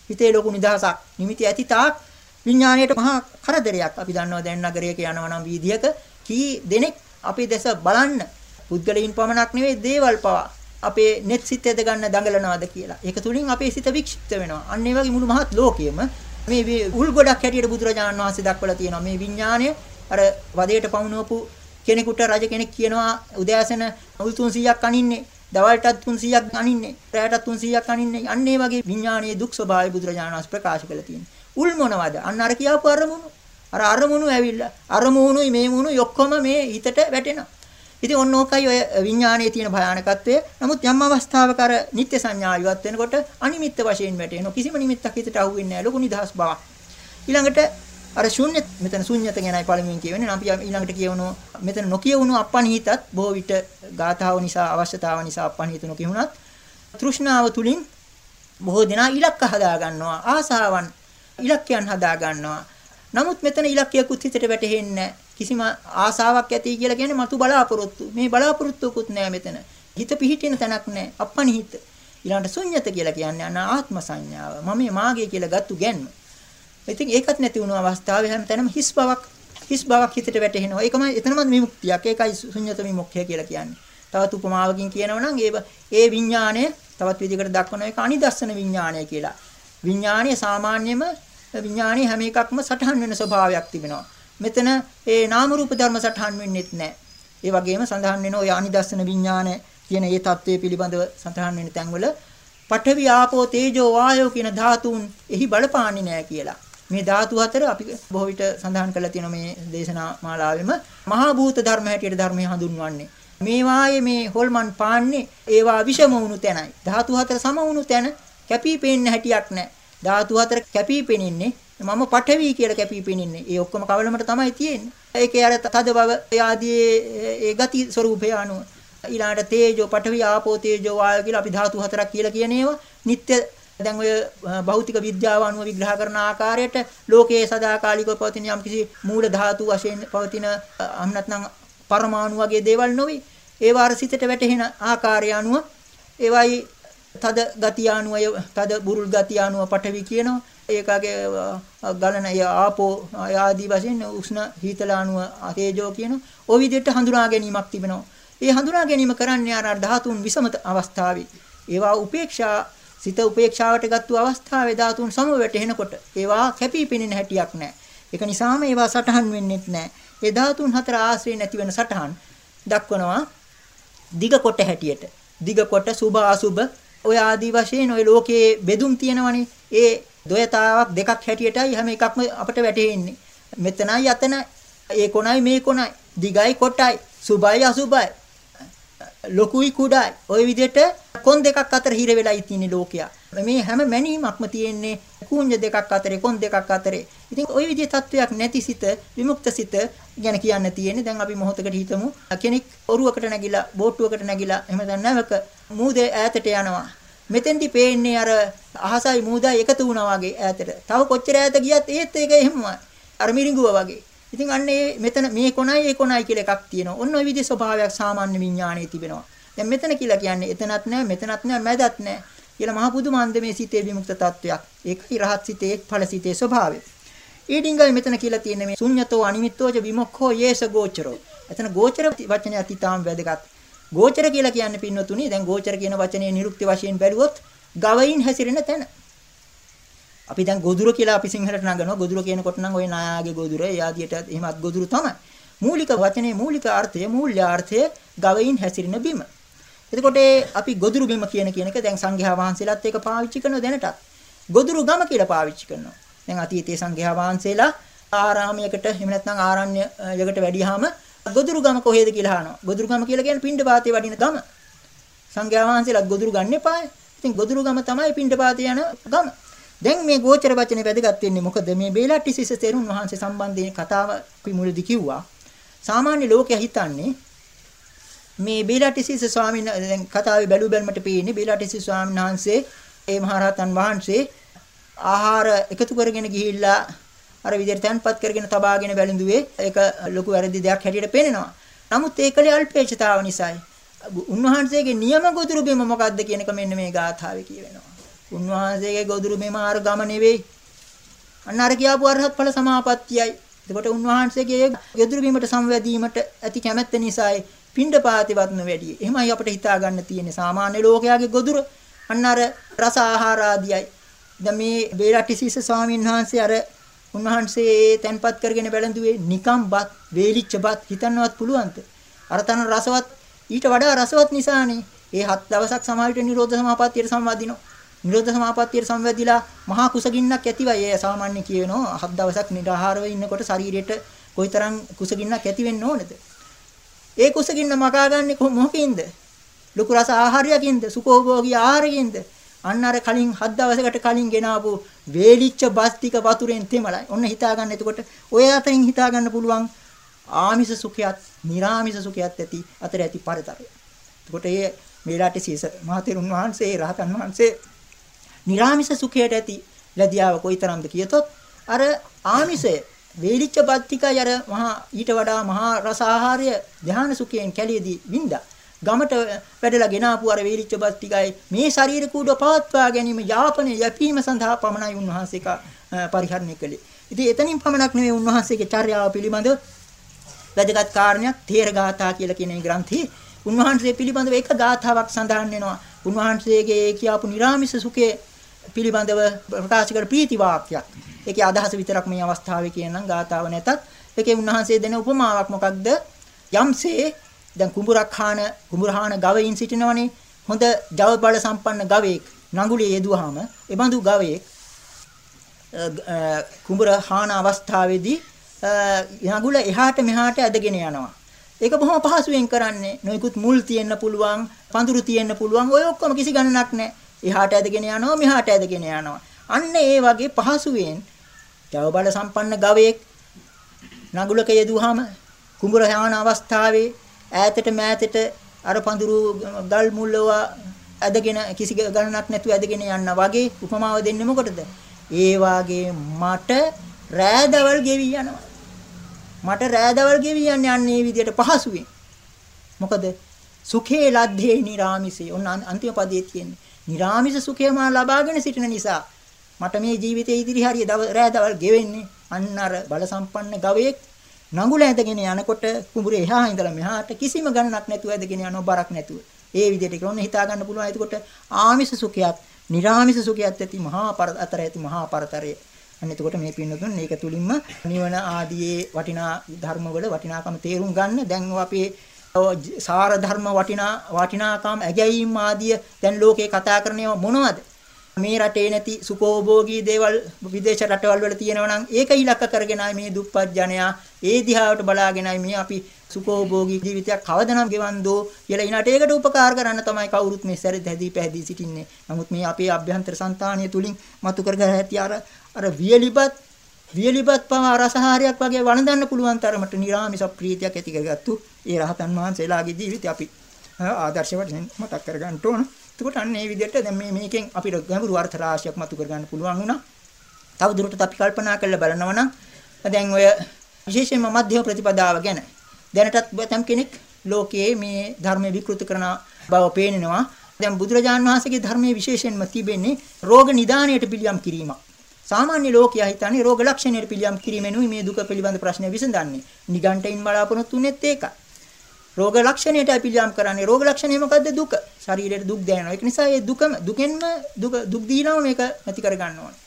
හිතේ ලොකු නිදහසක්. නිමිති ඇති තාක් විඥාණයට මහා කරදරයක්. අපි දන්නවා දැන් නගරයක යනවා නම් වීදියක කී දෙනෙක් අපේ දැස බලන්න පුද්ගලයන් පමණක් නෙවෙයි දේවල් පවා අපේ net සිත් ඇද ගන්න දඟලනවාද කියලා. ඒක තුලින් අපේ සිත වික්ෂිප්ත වෙනවා. අන්න ඒ වගේ මුළු මහත් ලෝකෙම මේ උල් ගොඩක් හැටියට බුදුරජාණන් වහන්සේ දක්වලා තියෙනවා. මේ විඥාණය අර වදයට පමුණවපු කෙනෙකුට රජ කෙනෙක් කියනවා උදෑසන උල් 300ක් අනින්නේ දවල්ටත් 300ක් අනින්නේ රැයටත් 300ක් අනින්නේ අන්න ඒ වගේ විඥානයේ දුක් ස්වභාවය බුදුරජාණන් වහන්සේ ප්‍රකාශ කළා තියෙනවා. උල් මොනවද? අන්න අර කියාපු අරමුණු. අර අරමුණු ඇවිල්ලා අරමුණුයි මේ මුණුයි ඔක්කොම මේ හිතට වැටෙනවා. ඉතින් ඔන්න ඕකයි ඔය විඥානයේ තියෙන භයානකත්වය. නමුත් යම් අවස්ථාවක අර නිත්‍ය සංඥා ඉවත් වෙනකොට අනිමිත්ත වශයෙන් වැටෙනවා. කිසිම නිමිත්තක් හිතට අහුවෙන්නේ නැහැ. ලොකු නිදහස් බවක්. ඊළඟට අර ශුන්‍ය මෙතන ශුන්‍යත ගැනයි පළමුවෙන් කියවෙන්නේ. අපි ඊළඟට කියවනු මෙතන නොකියවුණු අපණහිතත් බොහෝ විට ගාථාව නිසා අවශ්‍යතාව නිසා අපණහිත නොකියුණත් තෘෂ්ණාව තුලින් බොහෝ දෙනා ඉලක්ක හදා ගන්නවා. ආසාවන් ඉලක්කයන් හදා ගන්නවා. නමුත් මෙතන ඉලක්කයකුත් හිතට වැටහෙන්නේ කිසිම ආසාවක් ඇති කියලා කියන්නේ මතු බලාපොරොත්තු. මේ බලාපොරොත්තුකුත් නෑ මෙතන. හිත පිහිටින තැනක් නෑ. අපණහිත. ඊළඟට ශුන්‍යත කියලා කියන්නේ අනාත්ම සංඥාව. මම මාගේ කියලා ගත්තු ගැන්ම. ඉතින් ඒකත් නැති වුණු අවස්ථාවේ හැමතැනම හිස් බවක් හිස් බවක් හිතට වැටෙනවා. ඒකමයි එතනම විමුක්තියක්. ඒකයි ශුන්්‍යත විමුක්තිය කියලා කියන්නේ. තවත් උපමාවකින් කියනවා නම් ඒ ඒ විඥාණය තවත් විදිහකට දක්වන එක අනිදස්සන විඥාණය කියලා. විඥාණය සාමාන්‍යම විඥාණය හැම එකක්ම සටහන් වෙන ස්වභාවයක් තිබෙනවා. මෙතන ඒ නාම රූප ධර්ම සටහන් වෙන්නේත් නැහැ. ඒ වගේම සඳහන් වෙන ඔය අනිදස්සන විඥාණය කියන ඒ தත්ත්වයේ පිළිබඳව සඳහන් වෙන තැන්වල පඨවි ආපෝ තේජෝ වායෝ කියන ධාතුන් එහි බලපාන්නේ නැහැ කියලා. මේ ධාතු හතර අපි බොහෝ විට සඳහන් කරලා තියෙන මේ දේශනා මාලාවෙම මහා භූත ධර්ම හැටියට ධර්මය හඳුන්වන්නේ. මේ වායේ මේ හොල්මන් පාන්නේ ඒවා විෂම වුණු තැනයි. ධාතු හතර සම වුණු තැන කැපී පෙනෙන්න හැටියක් නැහැ. ධාතු හතර කැපී පෙනෙන්නේ මම පඨවි කියලා කැපී පෙනෙන්නේ. ඒ ඔක්කොම කවලමට තමයි තියෙන්නේ. ඒකේ අර තද බව ආදී ඒ ගති ස්වરૂපය අනුව ඊළඟට තේජෝ පඨවි ආපෝ තේජෝ වායෝ කියලා අපි ධාතු හතරක් කියලා කියන ඒවා නිත්‍ය දැන් ඔය භෞතික විද්‍යාව අනුව විග්‍රහ කරන ආකාරයට ලෝකයේ සදාකාලිකව පවතින යම්කිසි මූල ධාතු වශයෙන් පවතින අම් නැත්නම් පරමාණු වගේ දේවල් නොවේ. ඒවා අර සිතට වැටෙන ආකාරය අනුව ඒවයි තද ගතිය අනුව තද බුරුල් ගතිය අනුව පටවි කියනවා. ඒකගේ ගලන ආපෝ ආදී වශයෙන් උෂ්ණ හීතල අනුව තේජෝ කියනවා. ওই විදිහට හඳුනා ගැනීමක් තිබෙනවා. ඒ හඳුනා ගැනීම කරන්නේ අර ධාතුන් විසම අවස්ථාවේ. ඒවා උපේක්ෂා සිත උපේක්ෂාවට ගත්තු අවස්ථාවේ ධාතුන් සම වැටෙනකොට ඒවා කැපී පෙනෙන හැටියක් නැහැ. ඒක නිසාම ඒවා සටහන් වෙන්නේත් නැහැ. ඒ ධාතුන් හතර ආශ්‍රේ නැති වෙන සටහන් දක්වනවා දිග කොට හැටියට. දිග කොට සුභ අසුභ ඔය ආදී වශයෙන් ඔය ලෝකයේ බෙදුම් තියෙනවනේ. ඒ ද්වයතාවක් දෙකක් හැටියටයි හැම එකක්ම අපිට වැටහෙන්නේ. මෙතනයි අතන ඒ කොනයි මේ කොනයි දිගයි කොටයි සුභයි අසුභයි ලොකුයි කුඩායි ওই විදිහට කොන් දෙකක් අතර හිර වෙලායි තියෙන ලෝකයා. මේ හැම මැනීමක්ම තියෙන්නේ කුංජ දෙකක් අතරේ කොන් දෙකක් අතරේ. ඉතින් ওই විදිහේ තත්වයක් නැති සිත විමුක්ත සිත ගැන කියන්න තියෙන්නේ. දැන් අපි මොහොතකට හිතමු කෙනෙක් ඔරුවකට නැගිලා බෝට්ටුවකට නැගිලා එහෙම නැවක මූදේ ඈතට යනවා. මෙතෙන්දි පේන්නේ අර අහසයි මූදයි එකතු වුණා වගේ ඈතට. තව කොච්චර ඈත ගියත් ඒත් ඒක එහෙමමයි. අර මිරිඟුව වගේ. ඉතින් අන්න ඒ මෙතන මේ කොනයි ඒ කොනයි කියලා එකක් තියෙනවා. ඔන්න ඔය විදිහේ ස්වභාවයක් සාමාන්‍ය විඥානයේ තිබෙනවා. දැන් මෙතන කියලා කියන්නේ එතනත් නෑ මෙතනත් නෑ මැදත් නෑ කියලා මහ පුදුමාන්ද මේ සිතේ විමුක්ත තත්වයක්. ඒකයි රහත් සිතේ ඵල සිතේ ස්වභාවය. ඊඩිංගයි මෙතන කියලා තියෙන්නේ මේ ශුන්්‍යතෝ අනිමිත්තෝජ විමුක්ඛෝ යේස ගෝචරෝ. එතන ගෝචර වචනය අතිතාම වැදගත්. ගෝචර කියලා කියන්නේ පින්නතුනි දැන් ගෝචර කියන වචනේ නිරුක්ති වශයෙන් බැලුවොත් ගවයින් හැසිරෙන තැන. අපි දැන් ගොදුර කියලා අපි සිංහලට නගනවා. ගොදුර කියනකොට නම් ওই නායාගේ ගොදුර, එයාදියට එහෙමත් ගොදුරු තමයි. මූලික වචනේ මූලික අර්ථය, මූල්‍යාර්ථය ගවයින් හැසිරෙන බිම. එතකොට අපි ගොදුරු බිම කියන කියන එක දැන් සංඝයා වහන්සේලාත් ඒක පාවිච්චි කරන දැනටත්. ගොදුරු ගම කියලා පාවිච්චි කරනවා. දැන් අතීතයේ සංඝයා වහන්සේලා ආරාමයකට එහෙම නැත්නම් ආරණ්‍යයකට වැඩියාම ගොදුරු ගම කොහෙද කියලා අහනවා. ගොදුරු ගම කියලා කියන්නේ පිණ්ඩපාතේ වඩින ගම. සංඝයා වහන්සේලාත් ගොදුරු ගන්න එපායි. ඉතින් ගොදුරු ගම තමයි පිණ්ඩපාතේ යන ගම. දැන් මේ ගෝචර වචනේ වැදගත් වෙන්නේ මොකද මේ බේලට්ටි සිස තෙරුන් වහන්සේ සම්බන්ධයෙන් කතාව අපි මුලදී කිව්වා. සාමාන්‍ය ලෝකයා හිතන්නේ මේ බේලට්ටි සිස ස්වාමීන් දැන් කතාවේ බැලු බැලමට පේන්නේ බේලට්ටි සිස ස්වාමීන් වහන්සේ ඒ මහරහතන් වහන්සේ ආහාර එකතු කරගෙන ගිහිල්ලා අර විදිහට තැන්පත් කරගෙන තබාගෙන බැලඳුවේ ඒක ලොකු වැරදි දෙයක් හැටියට පේනවා. නමුත් ඒකලේ අල්පේච්ඡතාව නිසායි. උන්වහන්සේගේ නියම ගොදුරු බිම මොකද්ද කියන එක මෙන්න මේ ගාථාවේ කියවෙනවා. උන්වහන්සේගේ ගොදුරු බිම අර ගම නෙවෙයි. අන්න අර කියාපු අරහත් ඵල සමාපත්තියයි. එතකොට උන්වහන්සේගේ ගොදුරු බිමට සංවැදීමට ඇති කැමැත්ත නිසායි පිණ්ඩපාතිවත්ම වැඩි. එහෙමයි අපිට හිතා ගන්න තියෙන්නේ සාමාන්‍ය ලෝකයාගේ ගොදුර. අන්න අර රස ආහාර ආදියයි. දැන් මේ බේරටිසිස ස්වාමීන් වහන්සේ අර උන්වහන්සේ තැන්පත් කරගෙන බැලඳුවේ නිකම් බත් වේලිච්ච බත් හිතන්නවත් පුළුවන්ද? අර තන රසවත් ඊට වඩා රසවත් නිසානේ. ඒ හත් දවසක් සමාවිත නිරෝධ සමාපත්තියට සම්වදිනවා. නිරෝධ සමාපත්තියට සම්වැදිලා මහා කුසගින්නක් ඇතිවයි. ඒ සාමාන්‍ය කියනවා හත් දවසක් නිරාහාරව ඉන්නකොට ශරීරයට කොයිතරම් කුසගින්නක් ඇති වෙන්න ඕනේද? ඒ කුසගින්න මකාගන්නේ මොකකින්ද? ලොකු රස ආහාරයකින්ද? සුඛෝභෝගී ආහාරකින්ද? අන්න අර කලින් හත් දවසකට කලින් ගෙනාවු වේලිච්ච බස් ටික වතුරෙන් තෙමලයි. ඔන්න හිතා ගන්න. එතකොට ඔය අතරින් හිතා ගන්න පුළුවන් ආමිෂ සුඛයත්, නිර්ආමිෂ සුඛයත් ඇති අතර ඇති පරතරය. එතකොට මේ මේලාට සීස මහතෙරුන් වහන්සේ රහතන් වහන්සේ නිර්ආමිෂ සුඛයට ඇති ලැබියාව කොයිතරම්ද කියතොත් අර ආමිෂය වේලිච්ච බත් ටිකයි අර මහා ඊට වඩා මහා රස ආහාරය ධාන සුඛයෙන් කැළියේදී වින්දා. ගමට වැඩලා ගෙනාපු අර වේලිච්ච බස් ටිකයි මේ ශරීර කූඩ පවත්වා ගැනීම යාපනයේ යැපීම සඳහා පමණයි උන්වහන්සේ පරිහරණය කළේ. ඉතින් එතනින් පමණක් නෙවෙයි උන්වහන්සේගේ චර්යාව පිළිබඳ වැදගත් කාරණයක් තේරගාථා කියලා කියන මේ ග්‍රන්ථයේ උන්වහන්සේ පිළිබඳව එක ගාථාවක් සඳහන් වෙනවා. උන්වහන්සේගේ කියාපු නිර්ාමිෂ සුඛයේ පිළිබඳව ප්‍රකාශ කර ප්‍රීති වාක්‍යයක්. ඒකේ අදහස විතරක් මේ අවස්ථාවේ කියනනම් ගාථාව නැතත් ඒකේ උන්වහන්සේ දෙන උපමාවක් මොකක්ද? යම්සේ දැන් කුඹුරක් හාන කුඹුරහාන ගවයින් සිටිනවනේ. හොඳ ජව බල සම්පන්න ගවයෙක් නඟුලේ යෙදුවාම ඒ බඳු ගවයෙක් කුඹුර හාන අවස්ථාවේදී නඟුල එහාට මෙහාට ඇදගෙන යනවා. ඒක බොහොම පහසුවෙන් කරන්නේ. නොයිකුත් මුල් තියෙන්න පුළුවන් පඳුරු තියෙන්න පුළුවන් ඔය ඔක්කොම කිසි ගණනක් නැහැ එහාට ඇදගෙන යනවා මෙහාට ඇදගෙන යනවා. අන්න ඒ වගේ පහසුවෙන් ජව බල සම්පන්න ගවයෙක් නඟුලක යෙදුවාම කුඹුර හාන අවස්ථාවේ ඈතට මෑතට අර පඳුරු ගල් මුල්ලවා ඇදගෙන කිසි ගණනක් නැතුව ඇදගෙන යන්න වගේ උපමාව දෙන්නේ මොකටද? ඒ වාගේ මට රෑදවල් ගෙවි යනවා. මට රෑදවල් ගෙවි යන්නේ අන්නේ විදියට පහසුවෙන්. මොකද සුඛේ ලද්දේ නිරාමිසේ. ඔන්න අන්තිම පදයේ තියෙන්නේ. නිරාමිස සුඛය මා ලබාගෙන සිටින නිසා මට මේ ජීවිතයේ ඉදිරි හරිය රෑදවල් ගෙවෙන්නේ අන්න අර බල සම්පන්න ගවයෙක් නඟුල ඇදගෙන යනකොට කුඹුරේ එහා ඉඳලා මෙහාට කිසිම ගණනක් නැතුව ඇදගෙන යනවා බරක් නැතුව. ඒ විදිහට ඒක ඕනේ හිතා ගන්න පුළුවන්. එතකොට ආමිෂ සුඛයක්, නිර්ආමිෂ සුඛයක් ඇති මහා අතර ඇති මහා පරතරය. අන්න එතකොට මේ පින්නතුන් මේක තුලින්ම නිවන ආදී වටිනා ධර්මවල වටිනාකම තේරුම් ගන්න. දැන් අපේ සාර ධර්ම වටිනා වටිනාකම් ඇගැයීම් ආදී දැන් ලෝකේ කතා කරන්නේ මොනවද? මේ රටේ නැති සුඛෝභෝගී දේවල් විදේශ රටවල් වල තියෙනවා නම් ඒක ඉලක්ක කරගෙනයි මේ දුප්පත් ජනයා ඒ දිහාවට බලාගෙනයි මේ අපි සුඛෝභෝගී ජීවිතයක් කවදනම් ගෙවන්දෝ කියලා ඊනට ඒකට උපකාර කරන්න තමයි කවුරුත් මේ සැරේ දැදී පැහැදී සිටින්නේ. නමුත් මේ අපේ අභ්‍යන්තර సంతානිය තුලින් මතු කරගෙන ඇති අර අර වියලිපත් වියලිපත් පව රසහාරයක් වගේ වළඳන්න පුළුවන් තරමට නිර්ාමිස ප්‍රීතියක් ඇති කරගත්තු ඒ රහතන් වහන්සේලාගේ ජීවිතය අපි ආදර්ශවට මතක් කරගන්න ඕන. එතකොට අන්න මේ විදිහට දැන් මේ මේකෙන් අපිට ගැඹුරු අර්ථ රාශියක් මතු කර ගන්න පුළුවන් වුණා. තව දුරටත් අපි කල්පනා කරලා බලනවා නම් දැන් ඔය විශේෂයෙන්ම මධ්‍යම ප්‍රතිපදාව ගැන දැනටත් බතම් කෙනෙක් ලෝකයේ මේ ධර්මයේ විකෘති කරන බව පේනවා. දැන් බුදුරජාන් වහන්සේගේ ධර්මයේ විශේෂයෙන්ම තිබෙන්නේ රෝග නිදානයට පිළියම් කිරීමක්. සාමාන්‍ය ලෝකයා හිතන්නේ රෝග ලක්ෂණයට පිළියම් කිරීමෙනුයි මේ දුක පිළිබඳ ප්‍රශ්නය විසඳන්නේ. නිගණ්ඨයින් බලාපොරොත්තු වෙන්නේත් ඒකයි. රෝග ලක්ෂණයට පිළියම් කරන්නේ රෝග ලක්ෂණය මොකද්ද දුක ශරීරයට දුක් දැනෙනවා ඒක නිසා ඒ දුකම දුකෙන්ම දුක දුක් දීනම මේක නැති කර ගන්න ඕනේ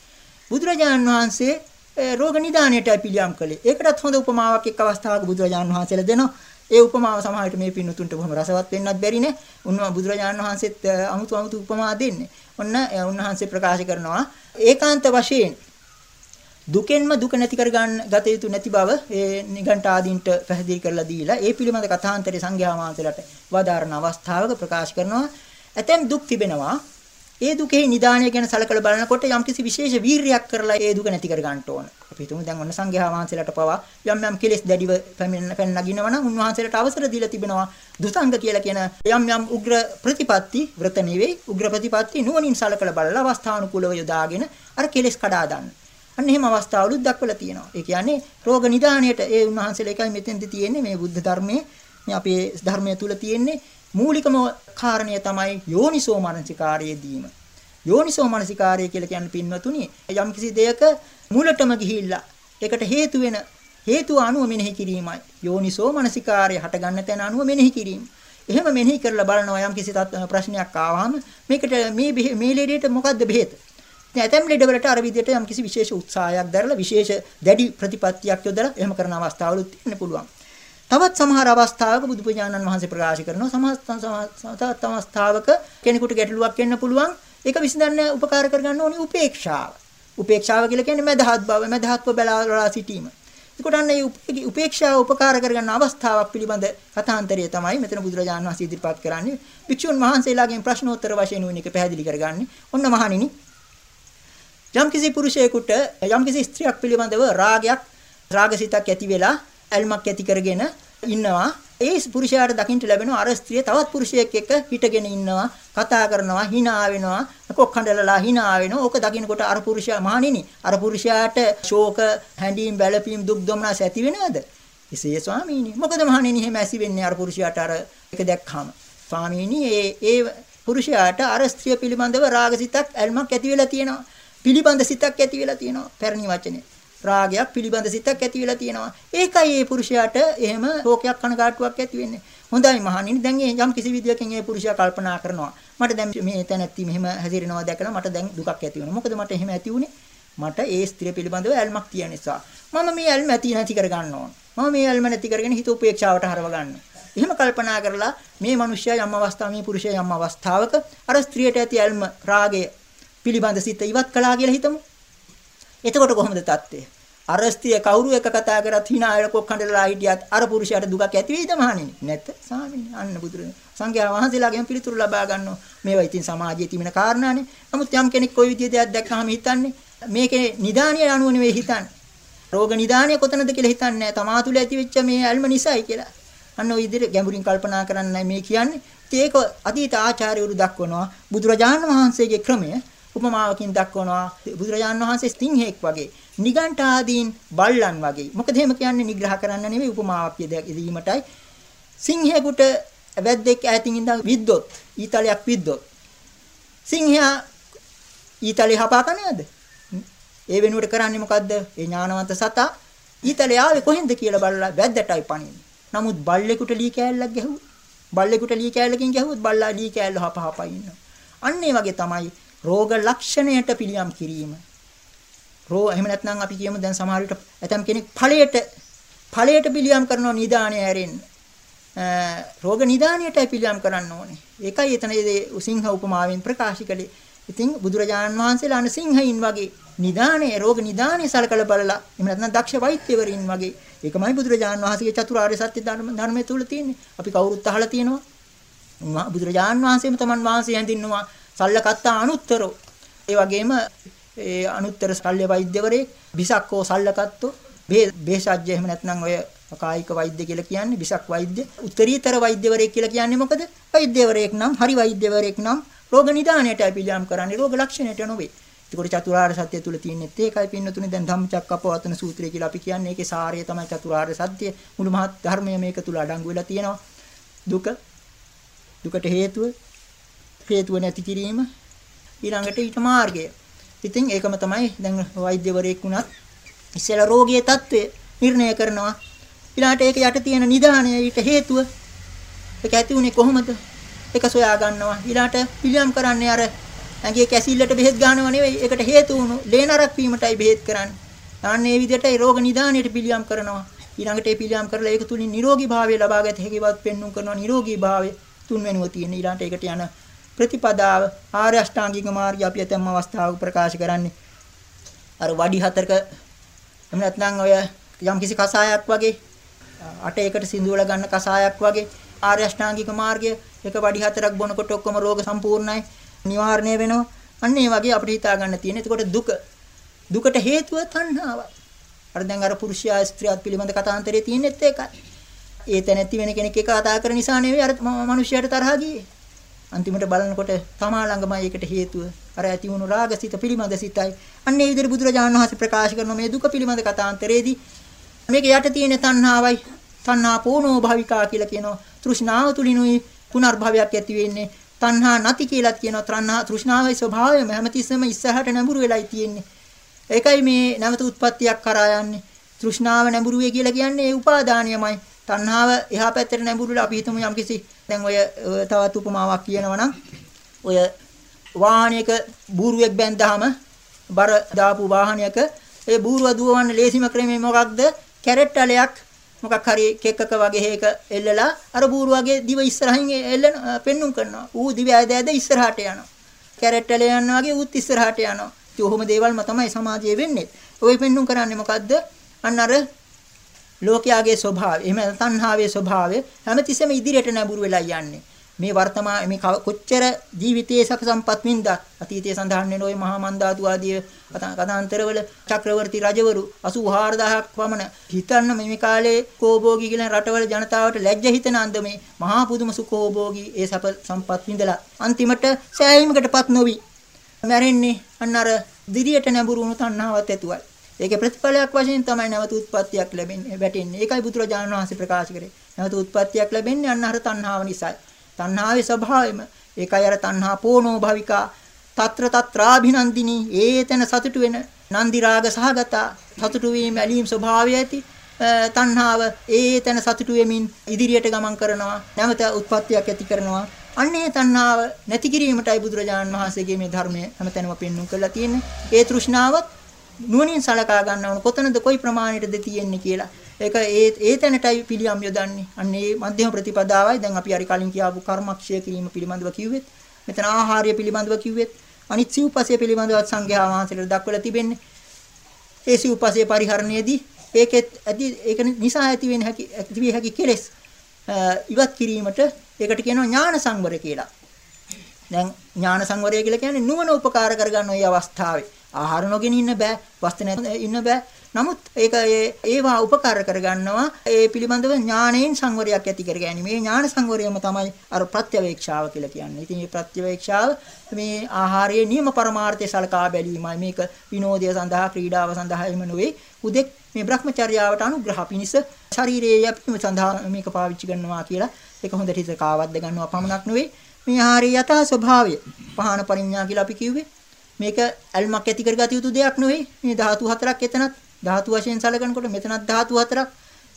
බුදුරජාණන් වහන්සේ රෝග නිදානයටයි පිළියම් කළේ. ඒකටත් හොඳ උපමාවක් එක් අවස්ථාවක බුදුරජාණන් වහන්සේලා දෙනවා. ඒ උපමාව සමහරවිට මේ පින්නතුන්ට බොහොම රසවත් වෙන්නත් බැරි නේ. උන්ව බුදුරජාණන් වහන්සේත් අමුතු අමුතු උපමා දෙන්නේ. ඔන්න උන්වහන්සේ ප්‍රකාශ කරනවා ඒකාන්ත වශයෙන් දුකෙන්ම දුක නැති කර ගන්න ගත යුතු නැති බව ඒ නිගණ්ඨ ආදීන්ට පැහැදිලි කරලා දීලා ඒ පිළිබඳ කථාන්තරේ සංඝයා වහන්සේලාට වදාරන අවස්ථාවක ප්‍රකාශ කරනවා ඇතැම් දුක් තිබෙනවා ඒ දුකේ නිදාණය ගැන සලකලා බලනකොට යම්කිසි විශේෂ වීරියක් කරලා ඒ දුක නැති කර ගන්න ඕන. අපි හිතමු දැන් ඔන්න සංඝයා වහන්සේලාට පවා යම් යම් කෙලෙස් දැඩිව පැන නගිනවා නම් උන්වහන්සේලාට අවසර දීලා තිබෙනවා දුසංග කියලා කියන යම් යම් උග්‍ර ප්‍රතිපatti වෘත නෙවෙයි උග්‍ර ප්‍රතිපatti නුවණින් සලකලා බලලා අවස්ථානුකූලව යොදාගෙන අර කෙලෙස් කඩා දාන්න. අන්න එහෙම අවස්ථාවලුත් දක්වලා තියෙනවා. ඒ කියන්නේ රෝග නිදාණයට ඒ උන්වහන්සේලා එකයි මෙතෙන්දි තියෙන්නේ මේ බුද්ධ ධර්මයේ මේ අපේ ධර්මයේ තුල තියෙන්නේ මූලිකම කාරණය තමයි යෝනිසෝ මනසිකාරයේ දීම. යෝනිසෝ මනසිකාරය කියලා කියන්නේ පින්වතුනි යම්කිසි දෙයක මුලටම ගිහිල්ලා ඒකට හේතු වෙන හේතුව අනුව මෙනෙහි කිරීමයි. යෝනිසෝ මනසිකාරය හට ගන්න තැන අනුව මෙනෙහි කිරීම. එහෙම මෙනෙහි කරලා බලනවා යම්කිසි ප්‍රශ්නයක් ආවහම මේකට මේ මේ ලෙඩේට මොකද්ද බෙහෙත? ඉතින් ඇතැම් ලෙඩවලට අර විදිහට යම්කිසි විශේෂ උත්සාහයක් දරලා විශේෂ දැඩි ප්‍රතිපත්තියක් යොදලා එහෙම කරන අවස්ථාවලුත් තියෙන්න පුළුවන්. තවත් සමහර අවස්ථාවක බුදු පියාණන් වහන්සේ ප්‍රකාශ කරනවා සමහර අවස්ථාවක කෙනෙකුට ගැටලුවක් එන්න පුළුවන් ඒක විසඳන්න උපකාර කරගන්න ඕනේ උපේක්ෂාව. උපේක්ෂාව කියලා කියන්නේ මදහත් බව මදහත්ව බලාලා සිටීම. ඒකට අන්න මේ උපේක්ෂාව උපකාර කරගන්න අවස්ථාවක් පිළිබඳ කථාන්තරය තමයි මෙතන බුදුරජාණන් වහන්සේ ඉදිරිපත් කරන්නේ. භික්ෂුන් වහන්සේලාගෙන් ප්‍රශ්නෝත්තර වශයෙන් වුණ එක පැහැදිලි කරගන්නේ. ඔන්න මහණෙනි යම්කිසි පුරුෂයෙකුට යම්කිසි ස්ත්‍රියක් පිළිබඳව රාගයක් රාගසිතක් ඇති වෙලා ඇල්මක් ඇති කරගෙන ඉන්නවා. ඒ පුරුෂයාට දකින්න ලැබෙන අර ස්ත්‍රිය තවත් පුරුෂයෙක් එක්ක හිටගෙන ඉන්නවා, කතා කරනවා, hina වෙනවා, කොක්කඬලලා hina වෙනවා. ඕක දකින්නකොට අර පුරුෂයා මහණෙනි, අර පුරුෂයාට ශෝක, හැඬීම්, බැලපීම්, දුක් දුම්නස් ඇති වෙනවද? එසේ ස්වාමීනි. මොකද මහණෙනි එහෙම ඇසි වෙන්නේ අර පුරුෂයාට අර එක දැක්කම. ස්වාමීනි ඒ ඒ පුරුෂයාට අර ස්ත්‍රිය පිළිබඳව රාගසිතක් ඇල්මක් ඇති වෙලා තියෙනවා. පිළිබඳ සිතක් ඇති වෙලා තියෙනවා. පැරණි වචනේ. රාගයක් පිළිබඳ සිතක් ඇති වෙලා තියෙනවා. ඒකයි මේ පුරුෂයාට එහෙම ශෝකයක් කනගාටුවක් ඇති වෙන්නේ. හොඳයි මහණෙනි දැන් යම් කිසි විදියකින් මේ පුරුෂයා කල්පනා කරනවා. මට දැන් මේ තැනැත්ති මෙහෙම හැසිරෙනවා දැකලා මට දැන් දුකක් ඇති වෙනවා. මොකද මට එහෙම ඇති වුනේ? මට ඒ ස්ත්‍රිය පිළිබඳව ඇල්මක් තියෙන නිසා. මම මේ ඇල්ම ඇති නැති කර ගන්න ඕන. මම මේ ඇල්ම නැති කරගෙන හිත උපේක්ෂාවට හරව ගන්න. එහෙම කල්පනා කරලා මේ මිනිස්සයා යම් අවස්ථාවක මේ පුරුෂයා යම් අවස්ථාවක අර ස්ත්‍රියට ඇති ඇල්ම රාගය පිළිබඳ සිත ඉවත් කළා කියලා හිතමු. එතකොට කොහොමද தත්ත්වය? අර ස්ත්‍රිය කවුරු එක කතා කරත් hina අයල කොක්කණ්ඩලා හිටියත් අර පුරුෂයාට දුකක් ඇති වෙයිද මහණෙනි? නැත්ද? සාමිනි අන්න බුදුරජාණන් සංඝයා වහන්සේලාගෙන් පිළිතුරු ලබා ගන්නවා. මේවා ඉතින් සමාජයේ තිබෙන කාරණානේ. නමුත් යම් කෙනෙක් කොයි විදිහේ දෙයක් දැක්කහම හිතන්නේ මේකේ නිදානිය අනුව නෙවෙයි හිතන්නේ. රෝග නිදානිය කොතනද කියලා හිතන්නේ නැහැ. තමා තුළ ඇති වෙච්ච මේ ඇල්ම නිසායි කියලා. අන්න ඔය ඉදිරිය ගැඹුරින් කල්පනා කරන්නයි මේ කියන්නේ. ඒක අතීත ආචාර්යවරු දක්වනවා බුදුරජාණන් වහන්සේගේ ක්‍රමය උපමාවකින් දක්වනවා. බුදුරජාණන් වහන්සේ සිංහෙක් වගේ නිගණ්ඨාදීන් බල්ලන් වගේ. මොකද එහෙම කියන්නේ නිග්‍රහ කරන්න නෙවෙයි උපමාවක් යෙදීමටයි. සිංහයෙකුට වැද්දෙක් ඈතින් ඉඳන් විද්දොත් ඊතලයක් විද්දොත් සිංහයා ඊතලේ හපා කනවද? ඒ වෙනුවට කරන්නේ මොකද්ද? ඒ ඥානවන්ත සතා ඊතලේ ආවේ කොහෙන්ද කියලා බලලා වැද්දටයි පණින්නේ. නමුත් බල්ලෙකුට ලී කෑල්ලක් ගැහුවා. බල්ලෙකුට ලී කෑල්ලකින් ගැහුවොත් බල්ලා ලී කෑල්ල හප හප ඉන්නවා. අන්න ඒ වගේ තමයි රෝග ලක්ෂණයට පිළියම් කිරීම. රෝ එහෙම නැත්නම් අපි කියමු දැන් සමහර විට ඇතම් කෙනෙක් ඵලයට ඵලයට පිළියම් කරනවා නිදාණය ඇරෙන්න. රෝග නිදාණයටයි පිළියම් කරන්න ඕනේ. ඒකයි එතනදී සිංහ උපමාවෙන් ප්‍රකාශ කළේ. ඉතින් බුදුරජාණන් වහන්සේලා අන සිංහයින් වගේ නිදානේ රෝග නිදානේ සලකලා බලලා එහෙම නැත්නම් දක්ෂ වෛද්‍යවරින් වගේ ඒකමයි බුදුරජාණන් වහන්සේගේ චතුරාර්ය සත්‍ය ධර්මයේ තුල තියෙන්නේ. අපි කවුරුත් අහලා තියෙනවා. බුදුරජාණන් වහන්සේම තමන් වහන්සේ හැඳින්නුවා සල්ලකත්තා අනුත්තරෝ. ඒ වගේම ඒ අනුත්තර ශල්‍ය වෛද්‍යවරයෙක් බිසක්කෝ සල්ලකත්තෝ බේසජ්‍ය එහෙම නැත්නම් ඔය කායික වෛද්‍ය කියලා කියන්නේ බිසක් වෛද්‍ය උත්තරීතර වෛද්‍යවරයෙක් කියලා කියන්නේ මොකද? වෛද්‍යවරයෙක් නම් හරි වෛද්‍යවරයෙක් නම් රෝග නිදානයට පිළියම් කරන්නේ රෝග ලක්ෂණයට නොවේ. ඒකට චතුරාර්ය සත්‍ය තුල තියෙනෙත් ඒකයි පින්නතුනේ. දැන් ධම්මචක්කපවත්තන සූත්‍රය කියලා අපි කියන්නේ ඒකේ සාරය තමයි චතුරාර්ය සත්‍ය. මුළු මහත් ධර්මය මේක තුල අඩංගු වෙලා තියෙනවා. දුක. දුකට හේතුව හේතුව නැති කිරීම ඊළඟට ඊට මාර්ගය ඉතින් ඒකම තමයි දැන් වෛද්‍යවරයෙක් වුණත් ඉස්සෙල්ලා රෝගියේ తත්වය නිර්ණය කරනවා. ඊළාට ඒක යට තියෙන නිදානය ඊට හේතුව ඒක ඇති උනේ කොහොමද? ඒක සොයා ගන්නවා. ඊළාට පිළියම් කරන්නේ අර ඇඟේ කැසිල්ලට බෙහෙත් ගන්නව නෙවෙයි. ඒකට හේතු වුණු ලේනරක් වීමටයි බෙහෙත් කරන්නේ. අනේ විදිහටයි රෝග නිදානයට පිළියම් කරනවා. ඊළඟට ඒ පිළියම් කරලා ඒක තුලින් නිරෝගී භාවය ලබා ගත හැකිවත් පෙන්눔 කරනවා. නිරෝගී භාවය තුන්වෙනුව තියෙන ඊළඟට ඒකට යන ප්‍රතිපදාව ආර්ය අෂ්ටාංගික මාර්ගය අපි ඇතම් අවස්ථාවක ප්‍රකාශ කරන්නේ. අර වඩි හතරක එහෙම නැත්නම් ඔය යම් කිසි කසායක් වගේ අට එකට සිඳුවල ගන්න කසායක් වගේ ආර්ය අෂ්ටාංගික මාර්ගය එක වඩි හතරක් බොනකොට ඔක්කොම රෝග සම්පූර්ණයි නිවාරණය වෙනවා. අන්න ඒ වගේ අපිට හිතා ගන්න තියෙන. එතකොට දුක දුකට හේතුව තණ්හාවයි. අර දැන් අර පුරුෂයා ස්ත්‍රියත් පිළිබඳ කතාන්තරයේ තියෙනෙත් ඒකයි. ඒ තැනැත්ති වෙන කෙනෙක් එක කතා කරන නිසා නෙවෙයි අර මිනිහයාට තරහ ගියේ. අන්තිමට බලනකොට තමා ළඟමයි ඒකට හේතුව. අර ඇති වුණු රාගසිත පිළිබඳ සිතයි. අන්න ඒ විදිහට බුදුරජාණන් වහන්සේ ප්‍රකාශ කරන මේ දුක පිළිබඳ කතාන්තරයේදී මේක යට තියෙන තණ්හාවයි. තණ්හා පෝනෝ භවිකා කියලා කියනවා. තෘෂ්ණාව තුලිනුයි පුනර්භවයක් ඇති වෙන්නේ. තණ්හා නැති කියලාත් කියනවා. තණ්හා තෘෂ්ණාවේ ස්වභාවයම හැමතිස්සෙම ඉස්සරහට නැඹුරු වෙලයි තියෙන්නේ. ඒකයි මේ නැවත උත්පත්තියක් කරා යන්නේ. තෘෂ්ණාව නැඹුරු වේ කියලා කියන්නේ ඒ උපාදානියමයි. තණ්හාව එහා පැත්තට නැඹුරුලා අපි හිතමු යම්කිසි දැන් ඔය තවත් උපමාවක් කියනවා නම් ඔය වාහනයක බූරුවෙක් බැන්දාම බර දාපු වාහනයක ඒ බූරුව දුවවන්න ලේසිම ක්‍රමය මොකක්ද? කැරට්ටලයක් මොකක් හරි කෙක්කක වගේ හේක එල්ලලා අර බූරුවගේ දිව ඉස්සරහින් එල්ලන පෙන්눔 කරනවා. ඌ දිව ඇද ඇද ඉස්සරහට යනවා. කැරට්ටල යනවා වගේ ඌත් ඉස්සරහට යනවා. ඉතින් ඔහොම දේවල්ම තමයි සමාජයේ වෙන්නේ. ඔය පෙන්눔 කරන්නේ මොකද්ද? අන්න අර ලෝකයාගේ ස්වභාවය. එහෙම තණ්හාවේ ස්වභාවය හැමතිස්සෙම ඉදිරියට නැඹුරු වෙලා යන්නේ. මේ වර්තමාන මේ කොච්චර ජීවිතයේ සක සම්පත් වින්දා අතීතයේ සඳහන් වෙන ওই මහා මන්දාතු ආදී කතාන්තරවල චක්‍රවර්ති රජවරු 84000ක් පමණ හිතන්න මේ කාලේ කෝභෝගී කියන රටවල ජනතාවට ලැජ්ජ හිතන අන්දමේ මහා පුදුම සුඛෝභෝගී ඒ සප සම්පත් විඳලා අන්තිමට සෑහීමකටපත් නොවි මැරෙන්නේ අන්න අර දිරියට නැඹුරු වුණු තණ්හාවත් ඇතුවයි ඒකේ ප්‍රතිඵලයක් වශයෙන් තමයි නැවත උත්පත්තියක් ලැබෙන්නේ වැටෙන්නේ. ඒකයි බුදුරජාණන් වහන්සේ ප්‍රකාශ කරේ. නැවත උත්පත්තියක් ලැබෙන්නේ අන්න අර තණ්හාව නිසායි. තණ්හාවේ ස්වභාවයම. ඒකයි අර තණ්හා පෝනෝ භවිකා. తත්‍ර తත්‍රාභිනන්දිනී. ඒතන සතුටු වෙන නන්දි රාග සහගත. සතුටු වීම ඇලීම් ස්වභාවය ඇති තණ්හාව ඒතන සතුටු වෙමින් ඉදිරියට ගමන් කරනවා. නැවත උත්පත්තියක් ඇති කරනවා. අන්නේ තණ්හාව නැති කිරීමටයි බුදුරජාණන් වහන්සේගේ මේ ධර්මය හැමතැනම පෙන්වුම් කරලා තියෙන්නේ. ඒ තෘෂ්ණාවත් නුවණින් සලකා ගන්න ඕන කොතනද කොයි ප්‍රමාණයටද තියෙන්නේ කියලා. ඒක ඒ ඒ තැනටයි පිළියම් යොදන්නේ. අන්න ඒ මධ්‍යම ප්‍රතිපදාවයි දැන් අපි හරි කලින් කියාපු කර්මක්ෂය කිරීම පිළිබඳව කිව්වෙත්. මෙතන ආහාරය පිළිබඳව කිව්වෙත්. අනිත් සිව්පසය පිළිබඳව සංඝයා වහන්සේලා දක්වලා තිබෙන්නේ. ඒ සිව්පසය පරිහරණයේදී ඒකෙත් ඇති ඒක නිසා ඇති වෙන හැකි ඇති විය හැකි කෙලෙස් ඉවත් කිරීමට ඒකට කියනවා ඥාන සංවර කියලා. දැන් ඥාන සංවරය කියලා කියන්නේ නුවණ උපකාර කරගන්න ওই අවස්ථාවේ. ආහාර නොගෙන ඉන්න බෑ, වස්තු ඉන්න බෑ. නමුත් ඒක ඒවා උපකාර කරගන්නවා ඒ පිළිබඳව ඥාණයෙන් සංවරයක් ඇති කර ගැනීම. මේ ඥාන සංවරයම තමයි අර ප්‍රත්‍යවේක්ෂාව කියලා කියන්නේ. ඉතින් මේ ප්‍රත්‍යවේක්ෂාව මේ ආහාරයේ නියම පරමාර්ථය සලකා බැලීමයි. මේක විනෝදය සඳහා, ක්‍රීඩාව සඳහා එහෙම නෙවෙයි. උදෙක් මේ Brahmacharyaවට අනුග්‍රහ පිණිස ශරීරයේ යැපීම සඳහා මේක පාවිච්චි කරනවා කියලා ඒක හොඳට හිත කාවද්ද ගන්නවා පමණක් නෙවෙයි. මේ ආහාරයේ යථා ස්වභාවය පහන පරිඥා කියලා අපි කිව්වේ මේක ඇල්මක් ඇති කරගත යුතු දෙයක් නෙවෙයි. මේ ධාතු හතරක් එතනත් ධාතු වශයෙන් සැලකනකොට මෙතනත් ධාතු හතරක්.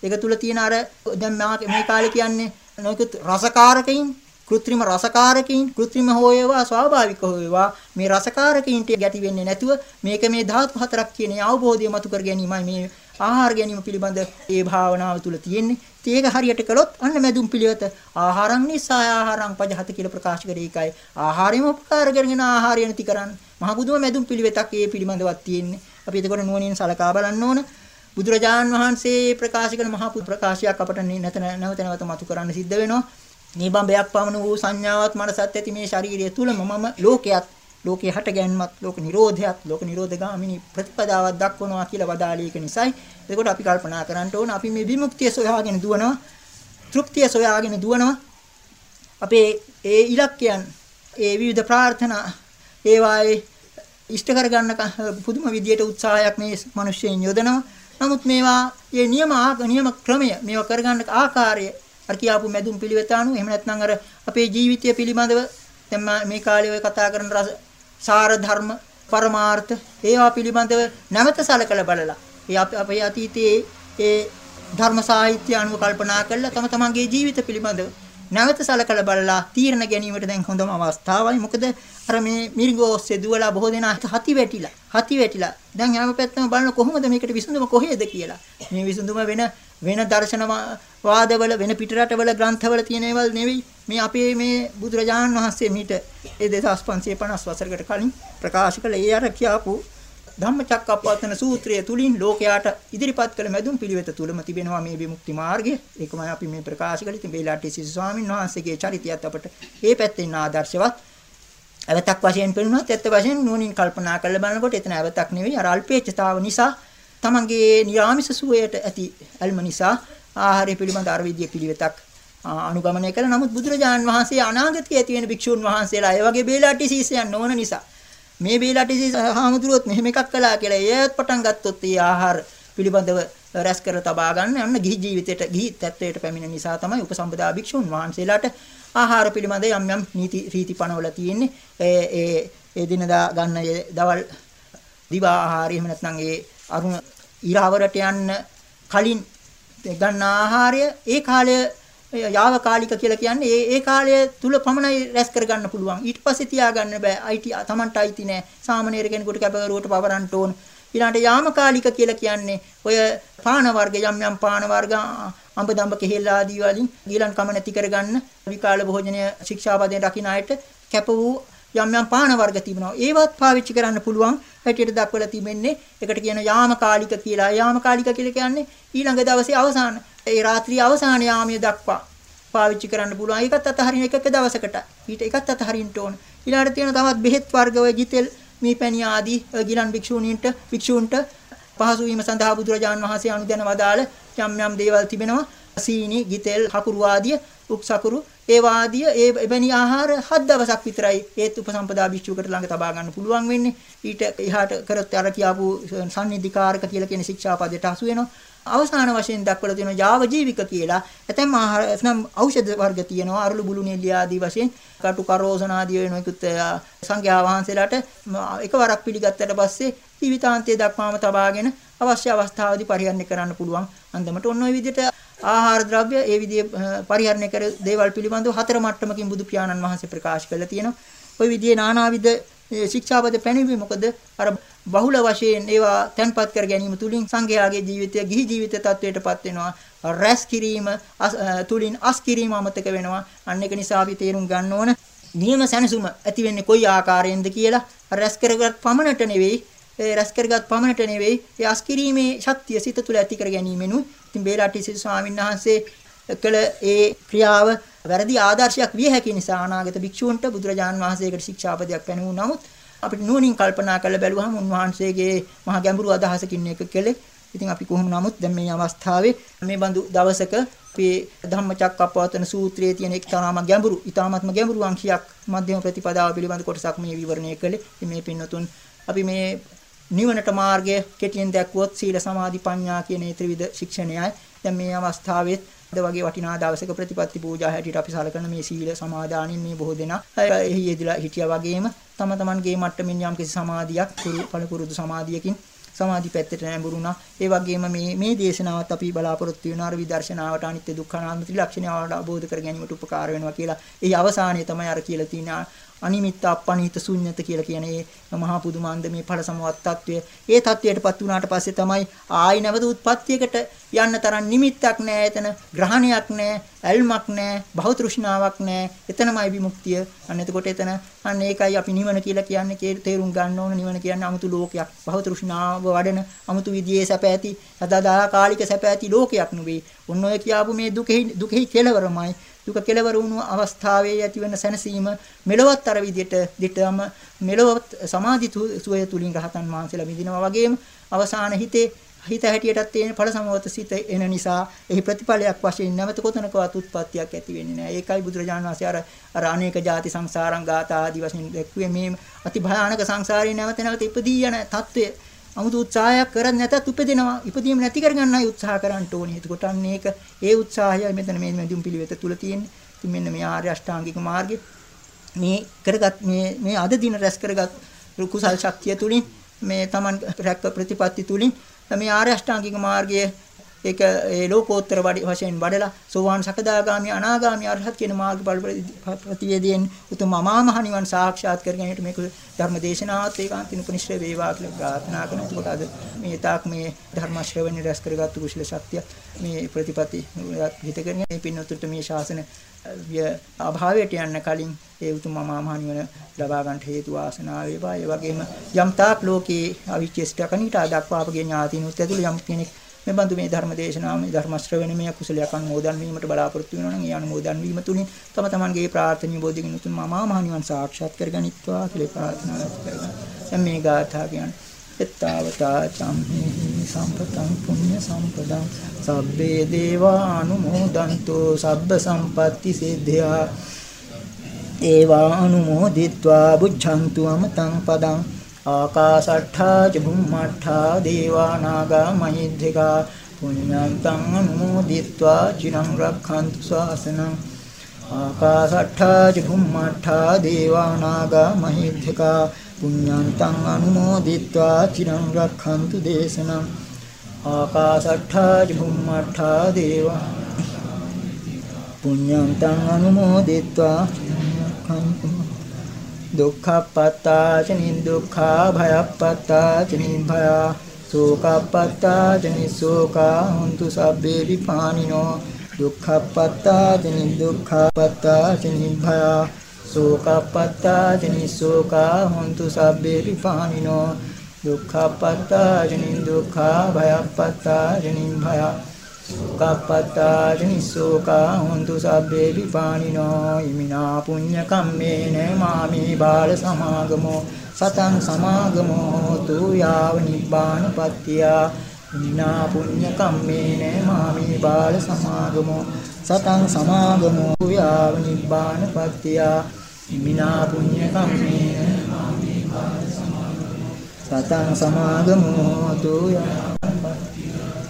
ඒක තුල තියෙන අර දැන් මේ කාලේ කියන්නේ නොයෙකුත් රසකාරකයින් કૃත්‍රිම රසකාරකයින් කෘත්‍රිම හෝයවා ස්වාභාවික හෝයවා මේ රසකාරකයින්ට ගැටි වෙන්නේ නැතුව මේක මේ ධාතු හතරක් කියන අවබෝධය මතු කර ගැනීමයි මේ ආහාර ගැනීම පිළිබඳ ඒ භාවනාව තුල තියෙන්නේ. ඒක හරියට කළොත් අන්න මැදුම් පිළිවෙත ආහාරං නිසා ආහාරං පජහත කියලා ප්‍රකාශ කරේ ඒකයි. ආහාරයම උපකාර කරගෙන ආහාරය නැති කරන්නේ. මහ බුදුම මැදුම් පිළිවෙතක් ඒ පිළිබඳවත් තියෙන්නේ. අපි එතකොට නුවණින් සලකා බලන්න ඕන. බුදුරජාන් වහන්සේ ප්‍රකාශ කරන මහා ප්‍රකාශයක් අපට නැත නැවත නැවත මතු කරන්න සිද්ධ වෙනවා. නිබඹයක් පමණ වූ සංඥාවත් මනසත් ඇති මේ ශාරීරිය තුලම මම ලෝකයක් ලෝකේ හට ගැනීමත් ලෝක නිරෝධයත් ලෝක නිරෝධගාමිනී ප්‍රතිපදාවක් දක්වනවා කියලා වදාළේ ඒක නිසායි. එතකොට අපි කල්පනා කරන්න ඕන අපි මේ විමුක්තිය සොයාගෙන දුවනවා. තෘප්තිය සොයාගෙන දුවනවා. අපේ ඒ ඉලක්කයන් ඒ විවිධ ප්‍රාර්ථනා ඒවායේ ඉෂ්ට කරගන්න පුදුම විදියට උත්සාහයක් මේ මිනිස්සුන් යොදනවා. නමුත් මේවා මේ නියම නියම ක්‍රමය මේවා කරගන්න ආකාරය අර කියාපු මැදුම් පිළිවෙත අනුව එහෙම නැත්නම් අර අපේ ජීවිතය පිළිබඳව දැන් මේ කාලේ ඔය කතා කරන රස සාර ධර්ම පරමාර්ථ ඒවා පිළිබඳව නැවත සලකලා බලලා ඒ අපේ අතීතයේ ඒ ධර්ම සාහිත්‍ය අනුව කල්පනා කරලා තම තමන්ගේ ජීවිත පිළිබඳව නැවත සලකලා බලලා තීරණ ගැනීමට දැන් හොඳම අවස්ථාවයි. මොකද අර මේ මිරිඟෝ ඔස්සේ දුවලා බොහෝ දෙනා හති වැටිලා. හති වැටිලා. දැන් හැම පැත්තම බලන කොහොමද මේකට විසඳුම කොහේද කියලා. මේ විසඳුම වෙන වෙන දර්ශන වාදවල වෙන පිටරටවල ග්‍රන්ථවල තියෙන ඒවල් නෙවෙයි. මේ අපේ මේ බුදුරජාණන් වහන්සේ මීට ඒ 2550 වසරකට කලින් ප්‍රකාශ කළ ඒ අර කියාපු ධම්මචක්කප්පවත්තන සූත්‍රය තුලින් ලෝකයාට ඉදිරිපත් කළ මැදුම් පිළිවෙත තුලම තිබෙනවා මේ විමුක්ති මාර්ගය. ඒකමයි අපි මේ ප්‍රකාශ කළේ. ඉතින් බේලාටි සිසු ස්වාමීන් වහන්සේගේ චරිතයත් අපට මේ පැත්තෙන් ආදර්ශවත්. අවතක් වශයෙන් පෙනුනත් ඇත්ත වශයෙන් නුවණින් කල්පනා කරලා බලනකොට එතන අවතක් නෙවෙයි අර අල්පේච්ඡතාව නිසා තමන්ගේ නිරාමිස සුවයට ඇති අල්ම නිසා ආහාරය පිළිබඳ අර විදිය පිළිවෙතක් අනුගමනය කළ නමුත් බුදුරජාන් වහන්සේ අනාගතයේ ඇති වෙන භික්ෂුන් වහන්සේලා ඒ වගේ බේලාටි සීසයන් නොවන නිසා. මේ බේලාටි හාමුදුරුවොත් මෙහෙම එකක් කළා කියලා එයත් පටන් ගත්තොත් ඒ ආහාර පිළිබඳව රැස් කර තබා ගන්න යන්න ගිහි ජීවිතයට ගිහි තත්වයට පැමිණෙන නිසා තමයි උපසම්පදා භික්ෂුන් වහන්සේලාට ආහාර පිළිබඳ යම් යම් නීති රීති පනවල තියෙන්නේ. ඒ ඒ ඒ දිනදා ගන්න දවල් දිවා ආහාරය එහෙම නැත්නම් ඒ අරුණ ඉරවරට යන්න කලින් ගන්න ආහාරය ඒ කාලය යාවකාලික කියලා කියන්නේ ඒ ඒ කාලය තුල පමණයි රැස් කරගන්න පුළුවන්. ඊට පස්සේ තියාගන්න බෑ. අයිටි තමන්ට අයිති නෑ. සාමනීර කෙනෙකුට කැපකරුවට පවරන්න ඕන. ඊළඟට යාමකාලික කියලා කියන්නේ ඔය පාන වර්ග යම් යම් පාන වර්ග අඹ දඹ කෙහෙල් ආදී වලින් ගිලන් කම නැති කරගන්න විකාල භෝජනය ශික්ෂාපදයෙන් රකින්න අයට කැප වූ යම් යම් පාන වර්ග තිබෙනවා. ඒවත් පාවිච්චි කරන්න පුළුවන්. හැටියට දක්වලා තිබෙන්නේ එකට කියන යාමකාලික කියලා. යාමකාලික කියලා කියන්නේ ඊළඟ දවසේ අවසාන ඒ රාත්‍රියේ අවසාන යාමයේ දක්වා පාවිච්චි කරන්න පුළුවන්. ඒකත් අතහරින එක එක දවසකට. ඊට ඒකත් අතහරින්න ඕන. ඊළඟට තියෙන තවත් බෙහෙත් වර්ග ඔය ජිතෙල් මීපැණි ආදී ගිලන් භික්ෂූණීන්ට භික්ෂූන්ට පහසු වීම සඳහා බුදුරජාන් වහන්සේ අනුදැන වදාළ යම් යම් දේවල් තිබෙනවා. සීනි, ගිතෙල්, හකුරු ආදිය, උක්සකුරු ඒ වාදිය ඒ එවැනි ආහාර හත් දවසක් විතරයි ඒත් උපසම්පදා භික්ෂුවකට ළඟ තබා ගන්න පුළුවන් වෙන්නේ. ඊට එහාට කරත් අර කියාපු සම්නිධිකාරක කියලා කියන ශික්ෂාපදයට හසු වෙනවා. අවසාන වශයෙන් දක්වලා තියෙනවා යාව ජීවික කියලා. ඇතැම් ආහාර නම් ඖෂධ වර්ග තියෙනවා අරලු බුළු නෙල්ලි ආදී වශයෙන් කටු කරෝසන ආදී වෙනකුත් සංඝයා වහන්සේලාට එකවරක් පිළිගත්තට පස්සේ ජීවිතාන්තය දක්වාම තබාගෙන අවශ්‍ය අවස්ථාවදී පරිහරණය කරන්න පුළුවන්. අන්දමට ඔන්න ඔය විදිහට ආහාර ද්‍රව්‍ය ඒ විදිහේ පරිහරණය කර දේවල් පිළිබඳව හතර මට්ටමකින් බුදු පියාණන් වහන්සේ ප්‍රකාශ කළා තියෙනවා. ওই විදිහේ නානාවිද ශික්ෂාපද පැනවීම මොකද? අර බහුල වශයෙන් ඒවා තැන්පත් කර ගැනීම තුලින් සංඝයාගේ ජීවිතය ගිහි ජීවිත තත්වයටපත් වෙනවා. රැස් කිරීම තුලින් අස් කිරීම අමතක වෙනවා. අන්න ඒක නිසා අපි තේරුම් ගන්න ඕන. නියම සැනසුම ඇති වෙන්නේ කොයි ආකාරයෙන්ද කියලා රැස් කරගත් පමණට නෙවෙයි ඒ රැස් කරගත් පමණට නෙවෙයි ඒ අස් කිරීමේ ශක්තිය සිත තුළ ඇති කර ගැනීමෙනුයි. ඉතින් බේලාටි ස්වාමීන් වහන්සේ කළ ඒ ක්‍රියාව වැරදි ආදර්ශයක් විය හැකි නිසා අනාගත භික්ෂූන්ට බුදුරජාන් වහන්සේකට ශික්ෂාපදයක් පැනවු නමුත් අපිට නුවණින් කල්පනා කරලා බැලුවහම උන්වහන්සේගේ මහා ගැඹුරු අදහසකින් එක කෙලෙ. ඉතින් අපි කොහොම නමුත් දැන් මේ අවස්ථාවේ මේ බඳු දවසක අපි ධම්මචක්කප්පවත්තන සූත්‍රයේ තියෙන එක්තරාම ගැඹුරු, ඊ타ත්ම ගැඹුරු අංශයක් මධ්‍යම ප්‍රතිපදාව පිළිබඳ කොටසක් මේ විවරණය කළේ. මේ පින්නතුන් අපි මේ නිවනට මාර්ගය කෙටියෙන් දැක්වුවොත් සීල සමාධි ප්‍රඥා කියන මේ ත්‍රිවිධ ශික්ෂණයයි. දැන් මේ අවස්ථාවෙත් අද වගේ වටිනා දවසක ප්‍රතිපත්ති පූජා හැටියට අපි සලකන මේ සීල සමාදානින් මේ බොහෝ දෙනා එහි යෙදලා හිටියා වගේම තම තමන්ගේ මට්ටමින් යම් කිසි සමාධියක් පළපුරුදු සමාධියකින් සමාධි පැත්තට නැඹුරුණා. ඒ වගේම මේ මේ දේශනාවත් අපි බලාපොරොත්තු වෙන අර විදර්ශනාවට අනිත්‍ය දුක්ඛ අනාත්ම ත්‍රිලක්ෂණය අවබෝධ කර ගැනීමට උපකාර වෙනවා කියලා. ඒ අවසානයේ තමයි අර කියලා තියෙන අනිමිත්ත අප්පනීත ශුන්්‍යත කියලා කියන ඒ මහා පුදුමාන්ද මේ ඵල සමවත් తත්වය ඒ తත්වයටපත් වුණාට පස්සේ තමයි ආයි නැවත උත්පත්තියකට යන්න තරම් නිමිත්තක් නැහැ එතන ග්‍රහණයක් නැහැ ඇල්මක් නැහැ බහුතෘෂ්ණාවක් නැහැ එතනමයි විමුක්තිය. අන්න එතකොට එතන අන්න ඒකයි අපි නිවන කියලා කියන්නේ තේරුම් ගන්න ඕන. නිවන කියන්නේ 아무තු ලෝකයක්. බහුතෘෂ්ණාව වඩන 아무තු විදියේ සැප ඇති සදාදාකාලික සැප ඇති ලෝකයක් නෙවෙයි. ඔන්න ඔය කියාපු මේ දුකෙහි දුකෙහි කෙලවරමයි දුක කෙලවර වුණු අවස්ථාවේ ඇතිවන සැනසීම මෙලොවත් අර විදිහට දිටම මෙලොවත් සමාධි සුවය තුලින් රහතන් වහන්සේලා විඳිනවා වගේම අවසාන හිතේ හිත හැටියටත් තියෙන ඵල සමවත සිත එන නිසා එහි ප්‍රතිඵලයක් වශයෙන් නැවත කොතනකවත් උත්පත්තියක් ඇති වෙන්නේ නැහැ. ඒකයි බුදුරජාණන් වහන්සේ අර අර අනේක ಜಾති සංසාරං ගාථා ආදී වශයෙන් දැක්ුවේ මේ අති භයානක සංසාරේ නැවත නැවත ඉපදී යන తත්වය 아무තු උත්සාහයක් කරන්නේ නැතත් උපදිනවා. ඉපදීම නැති කරගන්නයි උත්සාහ කරන්න ඕනේ. එතකොට අන්න ඒක ඒ උත්සාහය මෙතන මේ මෙදුම් පිළිවෙත තුල තියෙන්නේ. ඉතින් මෙන්න මේ ආර්ය අෂ්ටාංගික මාර්ගය මේ කරගත් මේ මේ අද දින රැස් කරගත් කුසල් ශක්තිය තුලින් මේ Taman රැක්ක ප්‍රතිපatti තුලින් මේ ආර්ය අෂ්ටාංගික මාර්ගයේ ඒක ඒ ලෝකෝත්තර වශයෙන් වඩලා සෝවාන් සකදාගාමි අනාගාමි අරහත් කියන මාර්ගඵල ප්‍රතිවේදයෙන් උතුම් අමා මහ නිවන් සාක්ෂාත් කර ගැනීමට මේක ධර්ම දේශනාවත් ඒකාන්තින උපනිශ්‍රේ වේවා කියලා ප්‍රාර්ථනා කරන. එතකොට අද මේ තාක් මේ ධර්ම ශ්‍රවණය රැස් කරගත්තු කුසල ශක්තිය මේ ප්‍රතිපatti හිත කරගෙන මේ පින්නතුට මේ ශාසන අභාවයට යන්න කලින් ඒ උතුම් අමා මහ නිවන ලබා ගන්නට හේතු වාසනා වේවා. ඒ වගේම යම් තාක් ලෝකේ අවිච්ඡේෂ්ඨ කණිට දක්වා අපගේ ඥාතිනුත් ඇතුළු යම් කෙනෙක් මේ බඳු මේ ධර්ම දේශනාව මේ ධර්ම ශ්‍රවණමය කුසලයක් අනුමෝදන් වීමට බලාපොරොත්තු වෙනවා නම් ඒ අනුමෝදන් වීම තුලින් තම තමන්ගේ ප්‍රාර්ථනීය බෝධිගින් උතුම් මහා මහ නිවන් සාක්ෂාත් කරගනිත්වා කියලා ප්‍රාර්ථනා කරනවා. දැන් මේ ගාථා කියන්නේ එත්තාවතා චම්හි සම්පතං පුඤ්ඤ සම්පදං. සබ්බේ දේවා අනුමෝදන්තෝ සබ්බ සම්පatti සිද්ධා. ඒවා අනුමෝදිත්වා බුද්ධන්තු අමතං පදං. आकाशट्ठा च ब्रह्मट्ठा देवानागामयिद्धिका पुण्यं तम् अनुमोदित्वा चिरं रक्षन्तु शासनम् आकाशट्ठा च ब्रह्मट्ठा चिरं रक्षन्तु देशनम् आकाशट्ठा च देवा रक्षन्तु දුක්ඛප්පත්තා ච නිදුක්ඛා භයප්පත්තා ච නිභයා සෝකප්පත්තා ච නිසෝකා හුන්තු සබ්බේ විපානිනෝ දුක්ඛප්පත්තා ච නිදුක්ඛපත්තා ච නිභයා සෝකප්පත්තා ච නිසෝකා හුන්තු සබ්බේ විපානිනෝ දුක්ඛප්පත්තා ච නිදුක්ඛා භයප්පත්තා ච නිභයා කප්පත්තා ජනිසෝකා හොන්තු සබ්බේ විපානිනෝ ඉමිනා පුඤ්ඤ කම්මේන මාමි බාල සමාගමෝ සතං සමාගමෝ හෝතු යාව නිබ්බානපත්තිය ඉමිනා පුඤ්ඤ කම්මේන මාමි බාල සමාගමෝ සතං සමාගමෝ යාව නිබ්බානපත්තිය ඉමිනා පුඤ්ඤ කම්මේන මාමි බාල සමාගමෝ සතං සමාගමෝ හෝතු යාව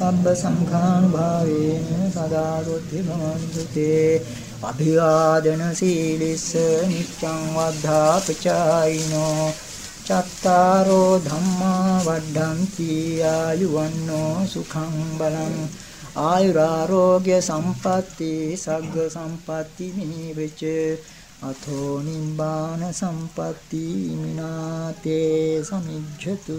සබ්බ සංඛානුභාවේන සදා රුද්ධි භවන්තු තේ අභිවාදන සීලිස්ස නිච්ඡං වද්ධා පචායිනෝ චත්තාරෝ ධම්මා වඩ්ඩಂತಿ ආයුවන්නෝ සුඛං බලං ආයුරාෝග්‍ය සම්පatti සග්ග සම්පatti නිවෙච අතෝ නිබ්බාන සම්පatti මිනාතේ සමිජ්ජතු